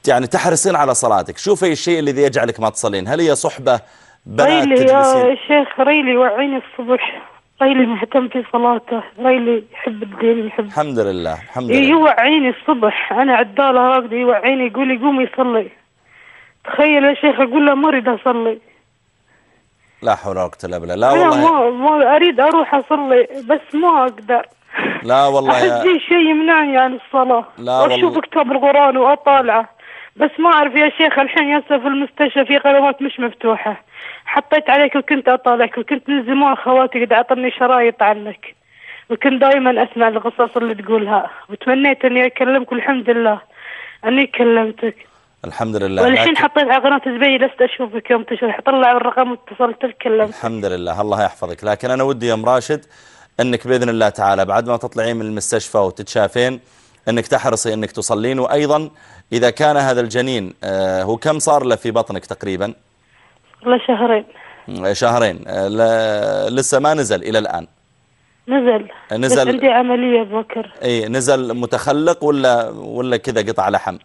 Speaker 1: يعني تحرصين على صلاتك. شوفي الشيء الذي يجعلك ما تصلين. هل هي صحبة بنات
Speaker 10: ريلي يا شيخ ريلي وعيني الصبح. ريلي مهتم في صلاته. ريلي يحب الدين يحب
Speaker 1: الحمد لله الحمد لله.
Speaker 10: يوعيني الصبح. أنا عدالة راقدة يوعيني يقول لي قومي صلي. تخيل يا شيخ أقول له ما أريد أصلي.
Speaker 1: لا حول ولا قوة إلا بالله. لا والله
Speaker 10: ما ما أريد أروح أصلي بس ما أقدر.
Speaker 1: لا والله أحس
Speaker 10: في شيء يمنعني عن الصلاة.
Speaker 1: لا
Speaker 10: واشوف
Speaker 1: والله.
Speaker 10: كتاب القرآن وأطالعه. بس ما أعرف يا شيخ الحين ياسر في المستشفى في قنوات مش مفتوحة. حطيت عليك وكنت أطالعك وكنت من زمان خواتي قد أعطني شرايط عنك. وكنت دائما أسمع القصص اللي تقولها. وتمنيت إني أكلمك والحمد لله إني كلمتك.
Speaker 1: الحمد لله.
Speaker 10: والحين حطيت على قناة زبي لست أشوفك يوم تشوف طلع الرقم واتصلت بك كلمت
Speaker 1: الحمد لله. الله يحفظك. لكن أنا ودي يا أم راشد أنك بإذن الله تعالى بعد ما تطلعين من المستشفى وتتشافين أنك تحرصي أنك تصلين. وأيضا إذا كان هذا الجنين آه، هو كم صار له في بطنك تقريبا؟
Speaker 10: والله شهرين.
Speaker 1: شهرين. آه، لسه ما نزل إلى الآن؟
Speaker 10: نزل.
Speaker 1: نزل-
Speaker 10: عندي عملية بكر
Speaker 1: أي نزل متخلق ولا ولا كذا قطع لحم؟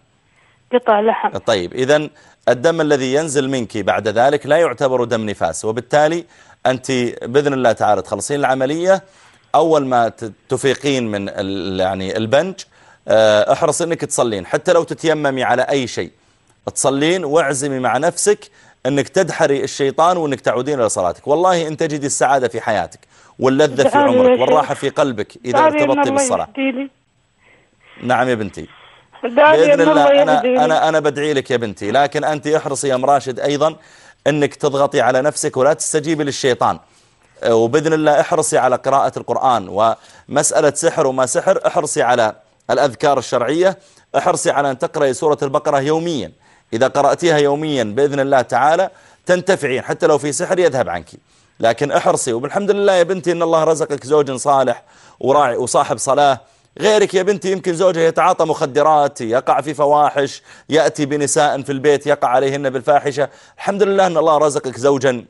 Speaker 10: قطع لحم.
Speaker 1: طيب إذا الدم الذي ينزل منك بعد ذلك لا يعتبر دم نفاس وبالتالي أنت بإذن الله تعالى تخلصين العملية. أول ما تفيقين من يعني البنج احرص أنك تصلين حتى لو تتيممي على أي شيء تصلين واعزمي مع نفسك أنك تدحري الشيطان وأنك تعودين إلى صلاتك والله أن تجدي السعادة في حياتك واللذة في عمرك. والراحة في قلبك
Speaker 10: إن
Speaker 1: ارتبطتي بالصلاة. نعم يا بنتي بإذن الله أنا. أنا, أنا بدعي لك يا بنتي لكن أنت احرصي يا أم راشد أيضا أنك تضغطي على نفسك ولا تستجيبي للشيطان أه، وبإذن الله احرصي على قراءة القرآن ومسألة سحر وما سحر احرصي على الأذكار الشرعية احرصي على أن تقرأي سورة البقرة يوميا. إذا قرأتيها يوميا بإذن الله تعالى تنتفعين حتى لو في سحر يذهب عنك. لكن احرصي وبالحمد لله يا بنتي إن الله رزقك زوج صالح وراعي وصاحب صلاة. غيرك يا بنتي يمكن زوجها يتعاطى مخدرات يقع في فواحش يأتي بنساء في البيت يقع عليهن بالفاحشة. الحمد لله أن الله رزقك زوجا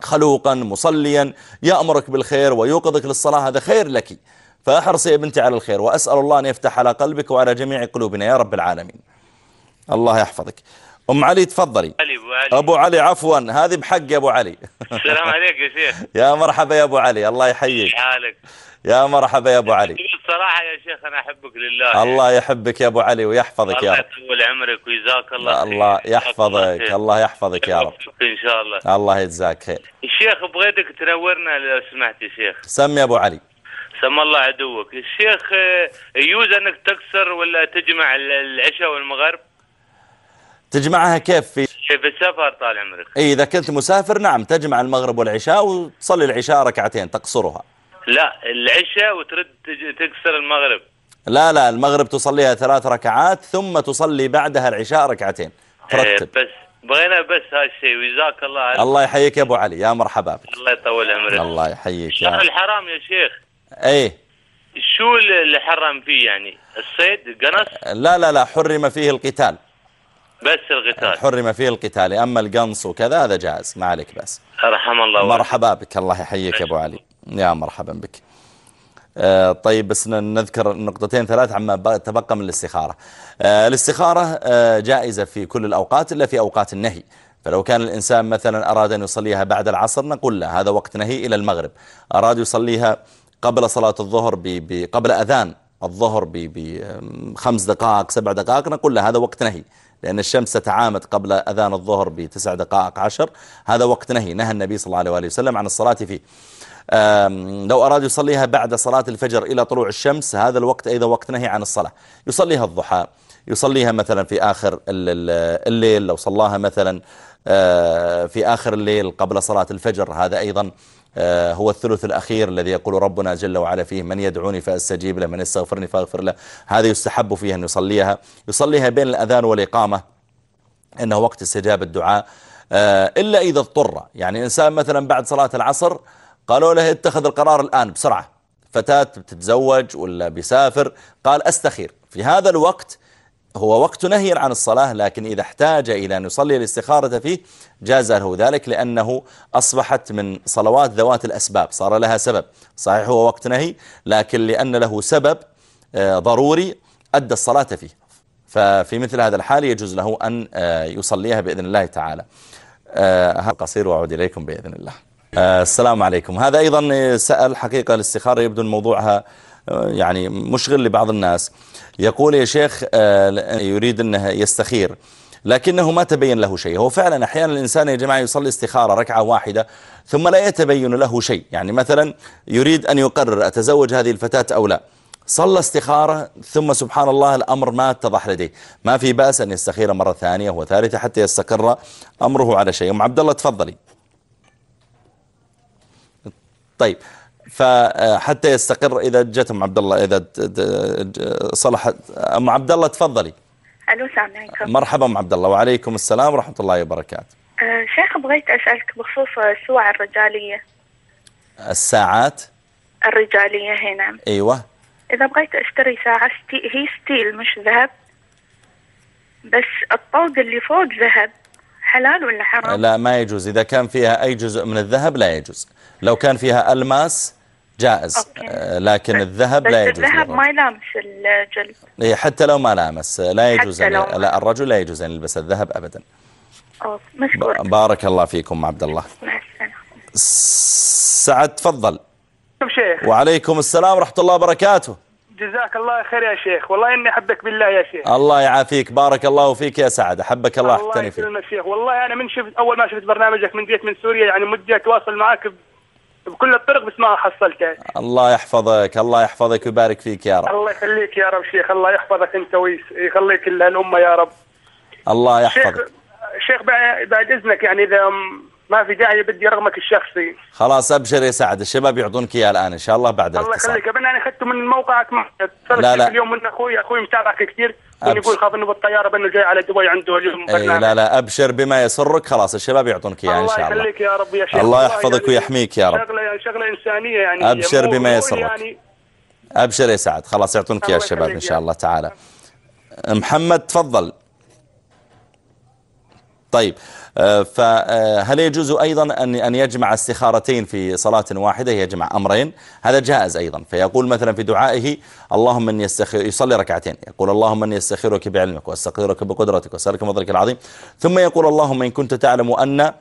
Speaker 1: خلوقا مصليا يأمرك بالخير ويوقظك للصلاة هذا خير لك. فأحرصي يا بنتي على الخير وأسأل الله أن يفتح على قلبك وعلى جميع قلوبنا يا رب العالمين. الله يحفظك. أم علي تفضلي.
Speaker 11: علي أبو علي.
Speaker 1: أبو علي عفوا. هذه بحق يا أبو علي.
Speaker 11: السلام عليك يا شيخ.
Speaker 1: يا مرحبا يا أبو علي. الله يحييك.
Speaker 11: حالك؟
Speaker 1: يا مرحبا يا أبو علي.
Speaker 11: بصراحة يا شيخ أنا أحبك لله.
Speaker 1: الله يحبك يا أبو علي ويحفظك يا
Speaker 11: الله
Speaker 1: رب.
Speaker 11: يطول عمرك وجزاك الله خير.
Speaker 1: الله يحفظك. الله يحفظك يا رب.
Speaker 11: إن شاء الله.
Speaker 1: الله يجزاك خير.
Speaker 11: الشيخ بغيتك تنورنا لو سمحت يا شيخ.
Speaker 1: سمي يا أبو علي.
Speaker 11: سم الله عدوك. الشيخ آه، يجوز أنك تكسر ولا تجمع ال- العشاء والمغرب؟
Speaker 1: تجمعها كيف في؟
Speaker 11: في السفر طال عمرك.
Speaker 1: إيه إذا كنت مسافر نعم تجمع المغرب والعشاء وتصلي العشاء ركعتين تقصرها.
Speaker 11: لا العشاء وترد تكسر المغرب.
Speaker 1: لا لا المغرب تصليها ثلاث ركعات ثم تصلي بعدها العشاء ركعتين. ترتب
Speaker 11: آه، بس بغينا بس هالشيء وجزاك الله عز-
Speaker 1: الله يحييك يا أبو علي يا مرحبا بك.
Speaker 11: الله يطول عمرك.
Speaker 1: الله يحييك يا
Speaker 11: الحرام يا شيخ.
Speaker 1: إيه
Speaker 11: شو اللي حرم فيه يعني؟ الصيد قنص
Speaker 1: لا لا لا حرم فيه القتال.
Speaker 11: بس القتال.
Speaker 1: حرم فيه القتال أما القنص وكذا هذا جائز ما عليك بس.
Speaker 11: رحم الله.
Speaker 1: مرحبا بك الله يحييك يا أبو علي. يا مرحبا بك. آه، طيب بس نذكر نقطتين ثلاث عما تبقى من الاستخارة. آه، الاستخارة آه، جائزة في كل الأوقات إلا في أوقات النهي. فلو كان الإنسان مثلا أراد أن يصليها بعد العصر نقول له هذا وقت نهي إلى المغرب. أراد يصليها قبل صلاة الظهر ب... ب... قبل أذان الظهر بخمس دقائق سبع دقائق نقول له هذا وقت نهي. لأن الشمس تتعامد قبل أذان الظهر بتسع دقائق عشر هذا وقت نهي. نهى النبي صلى الله عليه وسلم عن الصلاة فيه. لو أراد يصليها بعد صلاة الفجر إلى طلوع الشمس هذا الوقت أيضا وقت نهي عن الصلاة. يصليها الضحى يصليها مثلا في آخر ال- ال- الليل لو صلاها مثلا آه، في آخر الليل قبل صلاة الفجر هذا أيضا هو الثلث الأخير الذي يقول ربنا جل وعلا فيه من يدعوني فأستجيب له من يستغفرني فأغفر له. هذا يستحب فيه أن يصليها. يصليها بين الأذان والإقامة إنه وقت استجابة الدعاء. آه، إلا إذا اضطر. يعني إنسان مثلا بعد صلاة العصر قالوا له اتخذ القرار الآن بسرعة. فتاة بتتزوج ولا بيسافر قال أستخير. في هذا الوقت هو وقت نهي عن الصلاة لكن إذا احتاج إلى أن يصلي الاستخارة فيه جاز له ذلك لأنه أصبحت من صلوات ذوات الأسباب صار لها سبب. صحيح هو وقت نهي لكن لأن له سبب آه، ضروري أدى الصلاة فيه. ففي مثل هذا الحال يجوز له أن آه، يصليها بإذن الله تعالى. آه، قصير وأعود إليكم بإذن الله. السلام عليكم. هذا أيضا سأل حقيقة الاستخارة يبدو موضوعها يعني مشغل لبعض الناس. يقول يا شيخ آه، يريد أنه يستخير لكنه ما تبين له شيء. هو فعلا أحيانا الإنسان يا جماعة يصلي استخارة ركعة واحدة ثم لا يتبين له شيء. يعني مثلا يريد أن يقرر أتزوج هذه الفتاة أو لا. صلى استخارة ثم سبحان الله الأمر ما اتضح لديه. ما في بأس أن يستخير مرة ثانية وثالثة حتى يستقر أمره على شيء. أم عبد الله تفضلي. طيب. فحتى يستقر إذا جت أم عبد الله إذا صلحت. أم عبد الله تفضلي.
Speaker 12: ألو السلام عليكم.
Speaker 1: مرحبا أم عبد الله وعليكم السلام ورحمة الله وبركاته.
Speaker 12: آه شيخ بغيت أسألك بخصوص السوع الرجالية.
Speaker 1: الساعات؟
Speaker 12: الرجالية هنا
Speaker 1: أيوة.
Speaker 12: إذا بغيت أشتري ساعة ستي هي ستيل مش ذهب. بس الطوق اللي فوق ذهب. حلال ولا حرام؟
Speaker 1: لا ما يجوز. إذا كان فيها أي جزء من الذهب لا يجوز. لو كان فيها ألماس جائز. آه، لكن الذهب لا يجوز
Speaker 12: الذهب. ما يلامس الجلد.
Speaker 1: إيه، حتى لو ما لامس. لا يجوز لا الرجل لا يجوز أن يلبس الذهب أبدا.
Speaker 12: مشكور
Speaker 1: بارك الله فيكم عبد الله.
Speaker 12: مع السلامة.
Speaker 1: سعد تفضل.
Speaker 13: شيخ.
Speaker 1: وعليكم السلام ورحمة الله وبركاته.
Speaker 13: جزاك الله خير يا شيخ. والله إني أحبك بالله يا شيخ.
Speaker 1: الله يعافيك. بارك الله فيك يا سعد. أحبك الله
Speaker 13: الله
Speaker 1: احتني فيك.
Speaker 13: يسلمك شيخ. والله أنا من شفت أول ما شفت برنامجك من جيت من سوريا يعني مدي اتواصل معك ب- بكل الطرق بس ما حصلتك
Speaker 1: الله يحفظك الله يحفظك ويبارك فيك يا رب.
Speaker 13: الله يخليك يا رب شيخ الله يحفظك انت ويخليك الأمة يا رب.
Speaker 1: الله
Speaker 13: شيخ
Speaker 1: يحفظك.
Speaker 13: شيخ بعد بعد إذنك يعني إذا م- ما في داعي بدي رقمك الشخصي.
Speaker 1: خلاص أبشر يا سعد الشباب يعطونك إياه الآن إن شاء الله بعد
Speaker 13: الله يخليك. أنا أخذته من موقعك
Speaker 1: لا، لا.
Speaker 13: اليوم من أخوي أخوي متابعك كثير. كان. يقول خاف إنه بالطيارة بأنه جاي على دبي عنده اليوم برنامج
Speaker 1: لا لا أبشر بما يسرك. خلاص الشباب يعطونك إن
Speaker 13: الله
Speaker 1: شاء الله.
Speaker 13: يخليك يا رب يا شيخ.
Speaker 1: الله يحفظك
Speaker 13: يعني
Speaker 1: ويحميك يا رب.
Speaker 13: شغله شغلة إنسانية يعني.
Speaker 1: أبشر
Speaker 13: مو-
Speaker 1: بما يسرك.
Speaker 13: يعني
Speaker 1: أبشر يا سعد. خلاص يعطونك
Speaker 13: الله
Speaker 1: الشباب
Speaker 13: يخليك
Speaker 1: شاء
Speaker 13: يا
Speaker 1: الله تعالى. محمد تفضل. طيب. فهل يجوز أيضا أن أن يجمع استخارتين في صلاة واحدة؟ يجمع أمرين. هذا جائز أيضا. فيقول مثلا في دعائه اللهم من يستخير يصلي ركعتين. يقول اللهم من يستخيرك بعلمك واستقدرك بقدرتك وأسألك من فضلك العظيم. ثم يقول اللهم إن كنت تعلم أن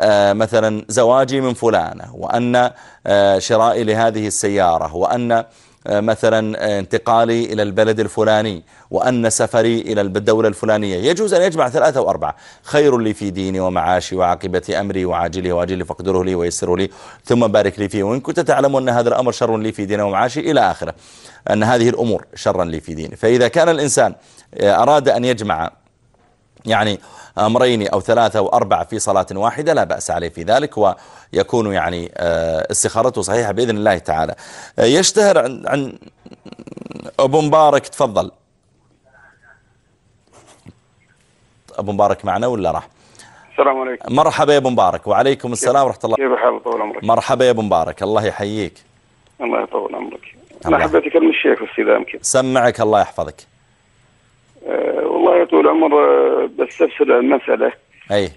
Speaker 1: آه، مثلا زواجي من فلانة وأن آه، شرائي لهذه السيارة وأن مثلا آه، انتقالي إلى البلد الفلاني وأن سفري إلى الدولة الفلانية. يجوز أن يجمع ثلاثة وأربعة. خير لي في ديني ومعاشي وعاقبة أمري وعاجله وعاجله فاقدره لي ويسره لي ثم بارك لي فيه. وإن كنت تعلم أن هذا الأمر شر لي في ديني ومعاشي إلى آخره. أن هذه الأمور شرا لي في ديني. فإذا كان الإنسان آه، أراد أن يجمع يعني أمرين أو ثلاثة أو أربعة في صلاة واحدة لا بأس عليه في ذلك ويكون يعني آه، استخارته صحيحة بإذن الله تعالى. آه، يشتهر عن, عن أبو مبارك تفضل. أبو مبارك معنا ولا راح؟
Speaker 14: السلام عليكم.
Speaker 1: مرحبا يا أبو مبارك وعليكم السلام ورحمة الله.
Speaker 14: كيف حالك طول عمرك؟
Speaker 1: مرحبا يا أبو مبارك الله يحييك.
Speaker 14: الله يطول عمرك. أنا حبيت اكلم الشيخ اذا يمكن
Speaker 1: سمعك الله يحفظك.
Speaker 14: أه والله طول العمر آه، بستفسر المسألة.
Speaker 1: أي.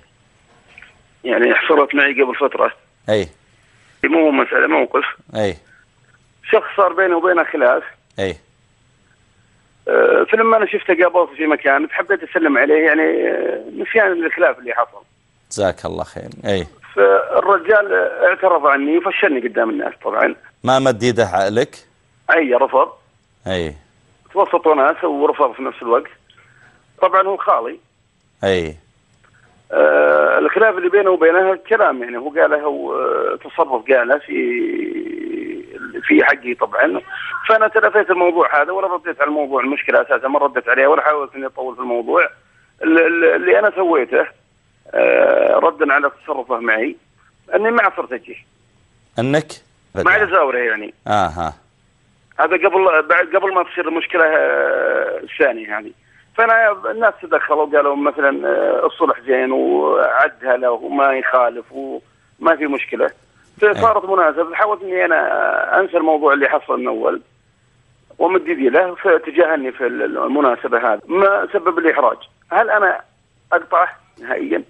Speaker 14: يعني حصلت معي قبل فترة.
Speaker 1: أي.
Speaker 14: مو مسألة موقف
Speaker 1: أي.
Speaker 14: شخص صار بيني وبينه خلاف.
Speaker 1: أي.
Speaker 14: أه فلما أنا شفته قابلته في مكان حبيت أسلم عليه يعني آه، نسيان الخلاف اللي حصل.
Speaker 1: جزاك الله خير. أي.
Speaker 14: فالرجال آه، اعترض عني وفشلني قدام الناس طبعا.
Speaker 1: ما مد يده لك
Speaker 14: أي رفض.
Speaker 1: أي.
Speaker 14: توسطوا ناس ورفض في نفس الوقت. طبعا هو خالي.
Speaker 1: أي.
Speaker 14: آه الخلاف اللي بينه وبينها كلام يعني هو قاله آه، تصرف قاله في في حقي طبعا. فأنا تلفيت الموضوع هذا ولا رديت على الموضوع المشكلة أساسا ما رديت عليها ولا حاولت إني أطول في الموضوع. اللي أنا سويته آه ردا على تصرفه معي إني ما عصرت اجيه
Speaker 1: أنك؟
Speaker 14: ما عاد ازاوره يعني.
Speaker 1: آه ها.
Speaker 14: هذا قبل بعد قبل ما تصير المشكلة آه، الثانية هذه فأنا الناس تدخلوا قالوا مثلا آه، الصلح زين وعدها له وما يخالف وما في مشكلة. فصارت مناسبه حاولت إني أنا أنسى الموضوع اللي حصل من أول. ومد يدي له فتجاهلني في المناسبة هذه. ما سبب لي احراج هل أنا أقطعه نهائيا؟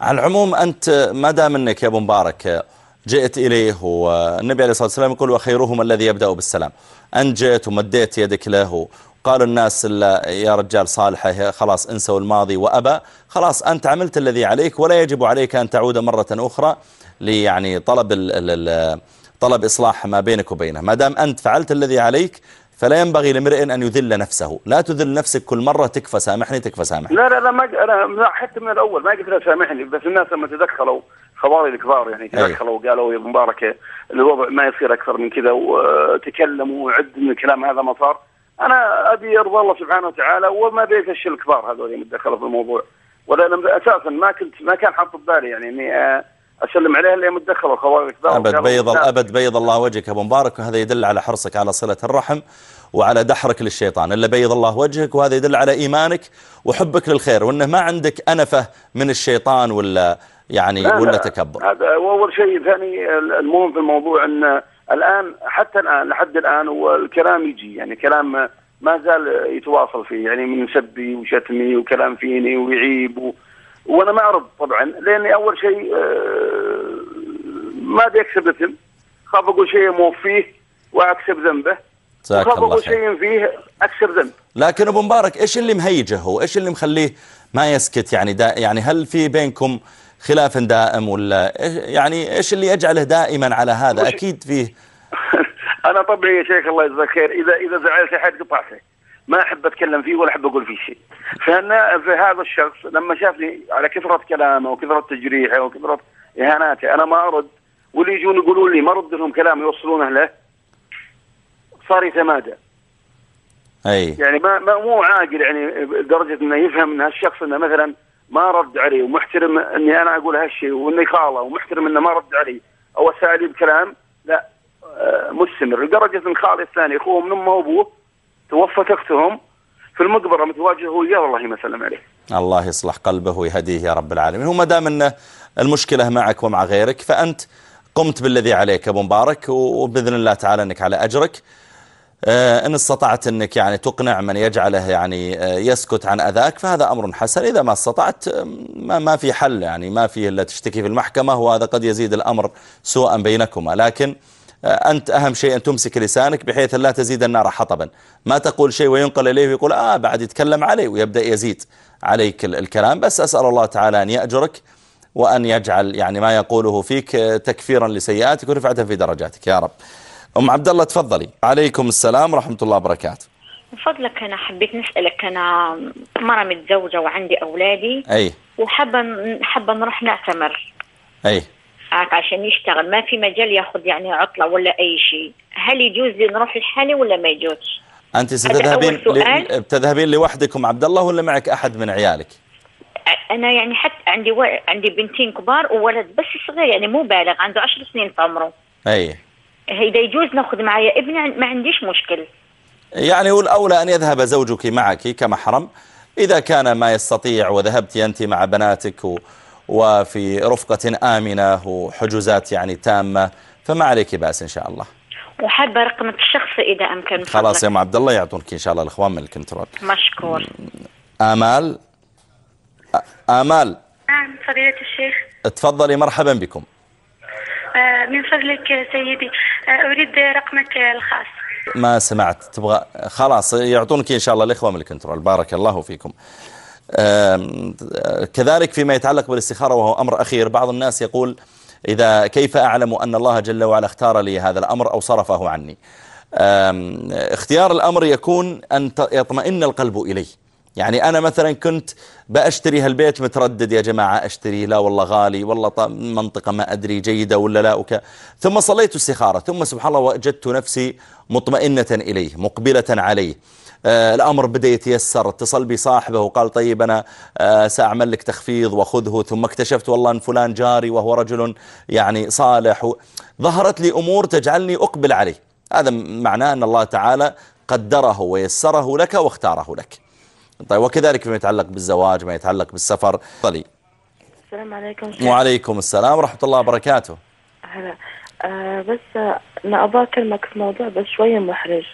Speaker 1: على العموم أنت ما دام أنك يا أبو مبارك جئت إليه والنبي عليه الصلاة والسلام يقول وخيرهم الذي يبدأ بالسلام. أنت جئت ومديت يدك له قالوا الناس يا رجال صالحة خلاص انسوا الماضي وأبى. خلاص أنت عملت الذي عليك ولا يجب عليك أن تعود مرة أخرى ليعني طلب ال ال طلب إصلاح ما بينك وبينه. ما دام أنت فعلت الذي عليك فلا ينبغي لامرئ أن يذل نفسه. لا تذل نفسك كل مرة تكفى سامحني تكفى سامحني.
Speaker 14: لا لا لا ما لا، حتى من الأول ما قلت له سامحني بس الناس لما تدخلوا خواري الكبار يعني تدخلوا وقالوا يا ابو مبارك الوضع ما يصير أكثر من كذا وتكلموا وعد من الكلام هذا ما صار. أنا أبي يرضى الله سبحانه وتعالى وما ابي افشل الكبار هذول اللي متدخلوا في الموضوع. ولا أساسا ما كنت ما كان حاط ببالي يعني إني آه، أسلم عليها اللي متدخلوا خواري الكبار
Speaker 1: أبد
Speaker 14: وقالوا
Speaker 1: بيض. الأبد بيض الله وجهك يا أبو مبارك وهذا يدل على حرصك على صلة الرحم وعلى دحرك للشيطان. إلا بيض الله وجهك وهذا يدل على إيمانك وحبك للخير وأنه ما عندك أنفة من الشيطان ولا يعني
Speaker 14: لا،
Speaker 1: ولا
Speaker 14: لا،
Speaker 1: تكبر.
Speaker 14: هذا أول شيء ثاني المهم في الموضوع إن الآن حتى الآن لحد الآن والكلام يجي يعني كلام ما زال يتواصل فيه يعني من سبي وشتمي وكلام فيني ويعيب و... وأنا ما ارد طبعا لأني أول شيء آه، ما أبي أكسب اثم خاف أقول شيء موفيه وأكسب ذنبه.
Speaker 1: جزاك الله خير.
Speaker 14: شيء فيه أكسب ذنب.
Speaker 1: لكن أبو مبارك إيش اللي مهيجه إيش اللي مخليه ما يسكت؟ يعني دا يعني هل في بينكم خلاف دائم ولا يعني إيش اللي يجعله دائما على هذا؟ أكيد فيه.
Speaker 14: أنا طبعي يا شيخ الله يجزاك خير. اذا إذا زعلت أحد قطعته ما أحب أتكلم فيه ولا أحب أقول فيه شيء. فأنا في هذا الشخص لما شافني على كثرة كلامه وكثرة تجريحه وكثرة إهاناته أنا ما أرد. واللي يجون يقولون لي ما أرد لهم كلام يوصلونه له صار يتمادى.
Speaker 1: أي.
Speaker 14: يعني ما, ما مو عاقل يعني لدرجه إنه يفهم إن هالشخص إنه مثلا ما رد علي ومحترم إني أنا أقول هالشيء واني خاله ومحترم إنه ما رد علي. أو اسالي بكلام؟ لا. آه، مستمر. لدرجة إن خالي الثاني اخوه من أمه وأبوه توفت أختهم في المقبرة متواجد هو وياه والله ما سلم عليه.
Speaker 1: الله يصلح قلبه ويهديه يا رب العالمين. هو ما دام أن المشكلة معك ومع غيرك فأنت قمت بالذي عليك أبو مبارك وبإذن الله تعالى أنك على أجرك. آه، إن استطعت أنك يعني تقنع من يجعله يعني آه، يسكت عن أذاك فهذا أمر حسن. إذا ما استطعت آه، ما, ما في حل يعني ما فيه إلا تشتكي في المحكمة وهذا قد يزيد الأمر سوءا بينكما. لكن آه، أنت أهم شيء أن تمسك لسانك بحيث لا تزيد النار حطبا. ما تقول شيء وينقل إليه ويقول آه بعد يتكلم عليه ويبدأ يزيد عليك ال- الكلام. بس أسأل الله تعالى أن يأجرك وأن يجعل يعني ما يقوله فيك آه، تكفيرا لسيئاتك ورفعة في درجاتك. يا رب. أم عبد الله تفضلي. عليكم السلام ورحمة الله وبركاته.
Speaker 15: من فضلك أنا حبيت نسألك. أنا مرة متزوجة وعندي أولادي.
Speaker 1: أي.
Speaker 15: وحابة حابة نروح نعتمر.
Speaker 1: أي.
Speaker 15: عشان يشتغل. ما في مجال ياخذ يعني عطلة ولا أي شيء. هل يجوز لي نروح لحالي ولا ما يجوز؟
Speaker 1: أنت ستذهبين. ل... بتذهبين لوحدك أم عبد الله ولا معك أحد من عيالك؟
Speaker 15: أنا يعني حتى عندي و... عندي بنتين كبار وولد بس صغير. يعني مو بالغ عنده عشر سنين في عمره.
Speaker 1: أي.
Speaker 15: إذا يجوز ناخذ معي ابني ما عنديش مشكل.
Speaker 1: يعني هو الأولى أن يذهب زوجك معك كمحرم إذا كان ما يستطيع وذهبت أنت مع بناتك و... وفي رفقة آمنة وحجوزات يعني تامة فما عليك بأس إن شاء الله.
Speaker 15: وحابة رقمك الشخصي إذا أمكن
Speaker 1: خلاص يا. أم عبد الله يعطونك إن شاء الله الإخوان من الكنترول.
Speaker 15: مشكور.
Speaker 1: آمال؟ آمال؟
Speaker 12: نعم فضيلة الشيخ.
Speaker 1: تفضلي مرحبا بكم.
Speaker 12: من فضلك سيدي. آه، أريد رقمك الخاص.
Speaker 1: ما سمعت. تبغى خلاص يعطونك إن شاء الله الإخوة من الكنترول. بارك الله فيكم. كذلك فيما يتعلق بالاستخارة وهو أمر أخير بعض الناس يقول إذا كيف أعلم أن الله جل وعلا اختار لي هذا الأمر أو صرفه عني؟ اختيار الأمر يكون أن يطمئن القلب إليه. يعني أنا مثلا كنت بأشتري هالبيت متردد يا جماعة أشتري لا والله غالي والله منطقة ما أدري جيدة ولا لا وك... ثم صليت استخارة ثم سبحان الله وجدت نفسي مطمئنة إليه مقبلة عليه آه الأمر بدأ يتيسر اتصل بي صاحبه وقال طيب أنا آه سأعمل لك تخفيض وخذه ثم اكتشفت والله أن فلان جاري وهو رجل يعني صالح. ظهرت لي أمور تجعلني أقبل عليه هذا معناه أن الله تعالى قدره ويسره لك واختاره لك طيب وكذلك فيما يتعلق بالزواج ما يتعلق بالسفر. طلي.
Speaker 16: السلام عليكم شيخ.
Speaker 1: وعليكم السلام ورحمة الله وبركاته.
Speaker 16: هلا. آه بس آه، أنا أبغى أكلمك في موضوع بس شوية محرج.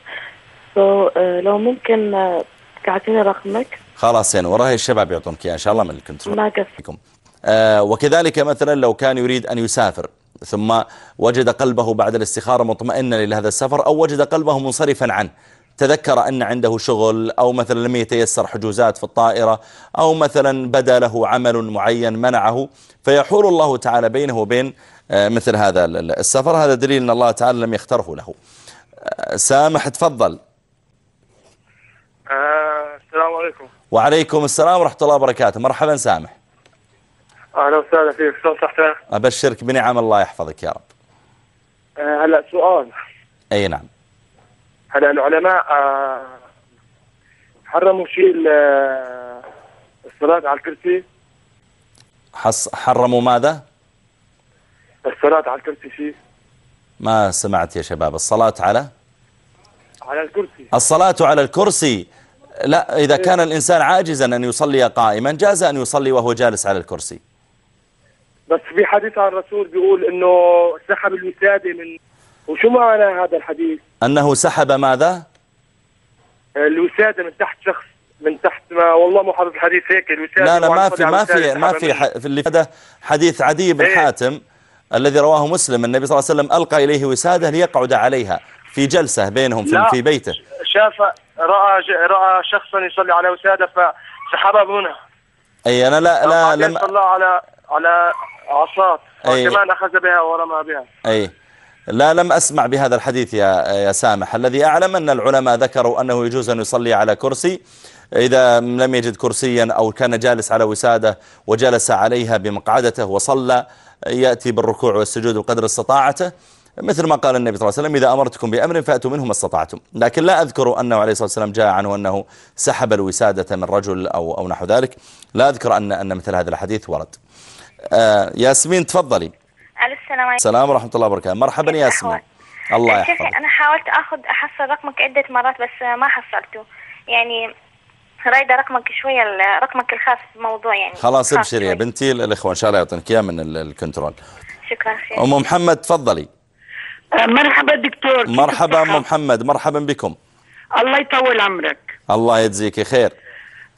Speaker 16: so آه لو ممكن آه، تعطيني رقمك؟
Speaker 1: خلاص يعني وراها الشباب يعطونك إن شاء الله من ال control.
Speaker 16: ما قصدي
Speaker 1: فيكم آه وكذلك مثلا لو كان يريد أن يسافر ثم وجد قلبه بعد الاستخارة مطمئنا لهذا السفر أو وجد قلبه منصرفا عنه تذكر أن عنده شغل أو مثلا لم يتيسر حجوزات في الطائرة أو مثلا بدا له عمل معين منعه فيحول الله تعالى بينه وبين آه، مثل هذا السفر. هذا دليل أن الله تعالى لم يختره له. آه، سامح تفضل.
Speaker 17: آه السلام عليكم.
Speaker 1: وعليكم السلام ورحمة الله وبركاته. مرحبا سامح.
Speaker 17: أهلا وسهلا فيك. شلون صحتك؟
Speaker 1: أبشرك بنعم الله يحفظك يا رب.
Speaker 17: آه هلا سؤال.
Speaker 1: أي نعم.
Speaker 17: هلا العلماء آه حرموا شيء ال- الصلاة على الكرسي.
Speaker 1: حص حرموا ماذا؟
Speaker 17: الصلاة على الكرسي شيء
Speaker 1: ما سمعت يا شباب الصلاة على؟
Speaker 17: على الكرسي.
Speaker 1: الصلاة على الكرسي. لا إذا كان الإنسان عاجزا أن يصلي قائما جاز أن يصلي وهو جالس على الكرسي.
Speaker 17: بس في حديث عن الرسول بيقول إنه سحب الوسادة من وشو معنى هذا الحديث؟
Speaker 1: أنه سحب ماذا
Speaker 17: الوسادة من تحت شخص من تحت ما والله مو حافظ الحديث هيك الوسادة
Speaker 1: لا لا ما في ما في ما في في اللي هذا حديث عدي بن
Speaker 17: إيه.
Speaker 1: حاتم الذي رواه مسلم النبي صلى الله عليه وسلم ألقى إليه وسادة ليقعد عليها في جلسة بينهم في. في بيته
Speaker 17: شاف رأى ج- رأى شخصا يصلي على وسادة فسحبها منها
Speaker 1: أي أنا لا لا لم
Speaker 17: صلى على على عصات. وكمان أخذ بها ورمى بها
Speaker 1: أي لا لم أسمع بهذا الحديث يا يا سامح. الذي أعلم أن العلماء ذكروا أنه يجوز أن يصلي على كرسي إذا لم يجد كرسيا أو كان جالس على وسادة وجلس عليها بمقعدته وصلى يأتي بالركوع والسجود بقدر استطاعته. مثل ما قال النبي صلى الله عليه وسلم إذا أمرتكم بأمر فأتوا منه ما استطعتم. لكن لا أذكر أنه عليه الصلاة والسلام جاء عنه أنه سحب الوسادة من رجل أو, أو نحو ذلك. لا أذكر أن, أن مثل هذا الحديث ورد. آه ياسمين تفضلي.
Speaker 18: السلام عليكم.
Speaker 1: السلام ورحمة الله وبركاته. مرحبا يا ياسمين الله يحفظك.
Speaker 18: أنا حاولت آخذ أحصل رقمك عدة مرات بس ما حصلته. يعني رايدة رقمك شوية ال- رقمك الخاص بموضوع يعني.
Speaker 1: خلاص ابشري يا. بنتي. الإخوة إن شاء الله يعطينك إياه من ال- الكنترول.
Speaker 18: شكرا شيخ
Speaker 1: أم محمد تفضلي.
Speaker 19: مرحبا دكتور.
Speaker 1: مرحبا؟ أم محمد. مرحبا بكم.
Speaker 19: الله يطول عمرك.
Speaker 1: الله يجزيك خير.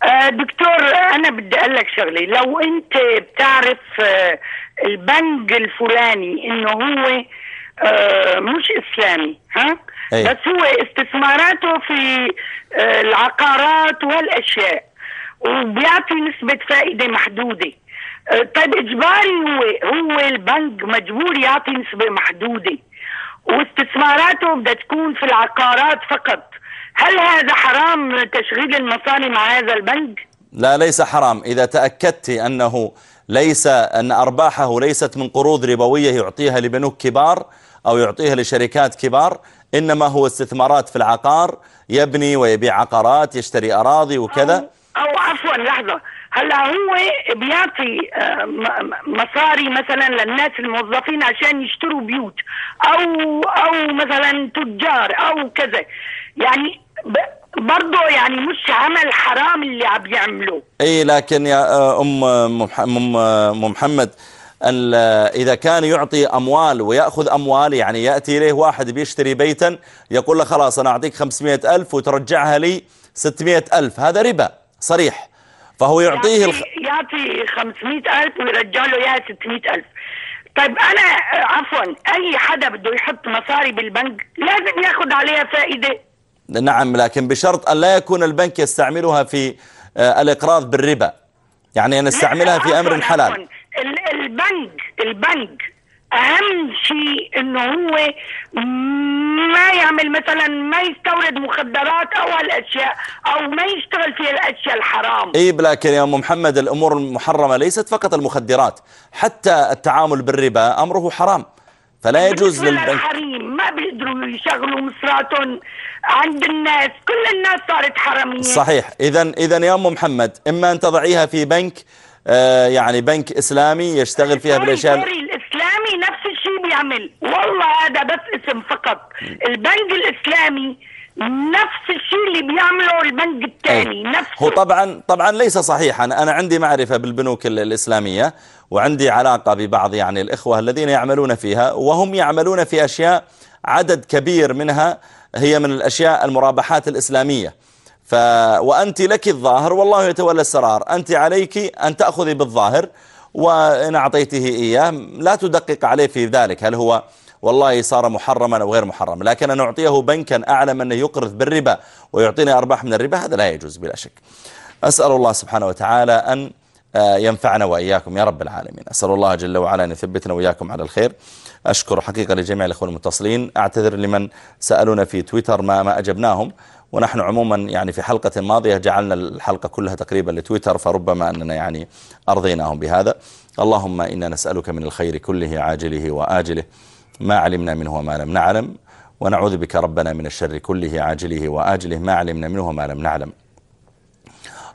Speaker 19: آه، دكتور أنا بدي أقول لك شغلة. لو أنت بتعرف آه، البنك الفلاني إنه هو آه، مش إسلامي ها
Speaker 1: أي.
Speaker 19: بس هو استثماراته في آه، العقارات وهالاشياء وبيعطي نسبة فائدة محدودة آه، طيب إجباري هو هو البنك مجبور يعطي نسبة محدودة واستثماراته بدها تكون في العقارات فقط هل هذا حرام تشغيل المصاري مع هذا البنك؟
Speaker 1: لا ليس حرام إذا تأكدت أنه ليس أن أرباحه ليست من قروض ربوية يعطيها لبنوك كبار أو يعطيها لشركات كبار إنما هو استثمارات في العقار يبني ويبيع عقارات يشتري أراضي وكذا.
Speaker 19: أو عفوا لحظة. هلا هو بيعطي آه، مصاري مثلا للناس الموظفين عشان يشتروا بيوت أو أو مثلا تجار أو كذا. يعني برضه يعني مش عمل حرام اللي عم يعملوه
Speaker 1: إي لكن يا آه، أم أم محمد إذا كان يعطي أموال ويأخذ أموال يعني يأتي إليه واحد بيشتري بيتا يقول له خلاص أنا أعطيك 500 ألف وترجعها لي 600 ألف هذا ربا صريح. فهو يعطيه الخ...
Speaker 19: يعطي 500 ألف ويرجع له إياها 600 ألف. طيب أنا عفوا أي حدا بده يحط مصاري بالبنك لازم ياخذ عليها فائدة.
Speaker 1: نعم لكن بشرط أن لا يكون البنك يستعملها في آه، الإقراض بالربا. يعني أن يستعملها في أمر حلال.
Speaker 19: ال- البنك البنك أهم شيء إنه هو ما يعمل مثلا ما يستورد مخدرات أو هالاشياء أو ما يشتغل في الأشياء الحرام.
Speaker 1: إي لكن يا أم محمد الأمور المحرمة ليست فقط المخدرات حتى التعامل بالربا أمره حرام. فلا يجوز للبنك
Speaker 19: بيقدروا يشغلوا مصراتهم عند الناس. كل الناس صارت حرامية.
Speaker 1: صحيح. اذا اذا يا أم محمد إما أن تضعيها في بنك آه، يعني بنك إسلامي يشتغل فيها
Speaker 19: بالأشياء الإسلامي نفس الشيء بيعمل. والله هذا بس اسم فقط. البنك الإسلامي نفس الشيء اللي بيعمله البنك الثاني. نفس
Speaker 1: هو طبعا طبعا ليس صحيحا. أنا عندي معرفة بالبنوك ال- الإسلامية وعندي علاقة ببعض يعني الإخوة الذين يعملون فيها وهم يعملون في أشياء عدد كبير منها هي من الأشياء المرابحات الإسلامية. ف... وأنت لك الظاهر والله يتولى السرار. أنت عليك أن تأخذي بالظاهر وإن أعطيته إياه لا تدقق عليه في ذلك. هل هو والله صار محرما أو غير محرم؟ لكن أن أعطيه بنكا أعلم أنه يقرض بالربا ويعطيني أرباح من الربا هذا لا يجوز بلا شك. أسأل الله سبحانه وتعالى أن آه، ينفعنا وإياكم يا رب العالمين. أسأل الله جل وعلا أن يثبتنا وإياكم على الخير. أشكر حقيقة لجميع الأخوة المتصلين. أعتذر لمن سألونا في تويتر ما, ما أجبناهم. ونحن عموما يعني في حلقة ماضية جعلنا الحلقة كلها تقريبا لتويتر فربما أننا يعني أرضيناهم بهذا. اللهم إنا نسألك من الخير كله عاجله وآجله. ما علمنا منه وما لم نعلم. ونعوذ بك ربنا من الشر كله عاجله وآجله. ما علمنا منه وما لم نعلم.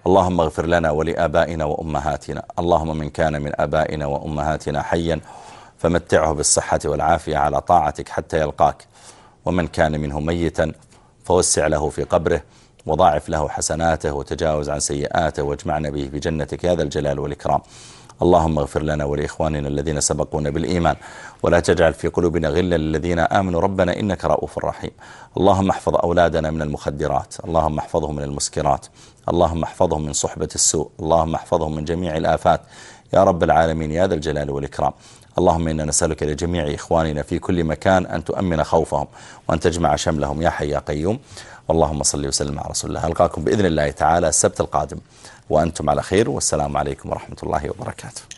Speaker 1: اللهم اغفر لنا ولآبائنا وأمهاتنا. اللهم من كان من آبائنا وأمهاتنا حيا فمتعه بالصحة والعافية على طاعتك حتى يلقاك. ومن كان منه ميتا فوسع له في قبره وضاعف له حسناته وتجاوز عن سيئاته واجمعنا به بجنتك يا ذا الجلال والإكرام. اللهم اغفر لنا ولإخواننا الذين سبقونا بالإيمان. ولا تجعل في قلوبنا غلا للذين آمنوا. ربنا إنك رؤوف رحيم. اللهم احفظ أولادنا من المخدرات. اللهم احفظهم من المسكرات. اللهم احفظهم من صحبة السوء. اللهم احفظهم من جميع الآفات. يا رب العالمين يا ذا الجلال والإكرام. اللهم إنا نسألك لجميع إخواننا في كل مكان أن تؤمن خوفهم وأن تجمع شملهم. يا حي يا قيوم. اللهم صل وسلم على رسول الله. ألقاكم بإذن الله تعالى السبت القادم. وأنتم على خير. والسلام عليكم ورحمة الله وبركاته.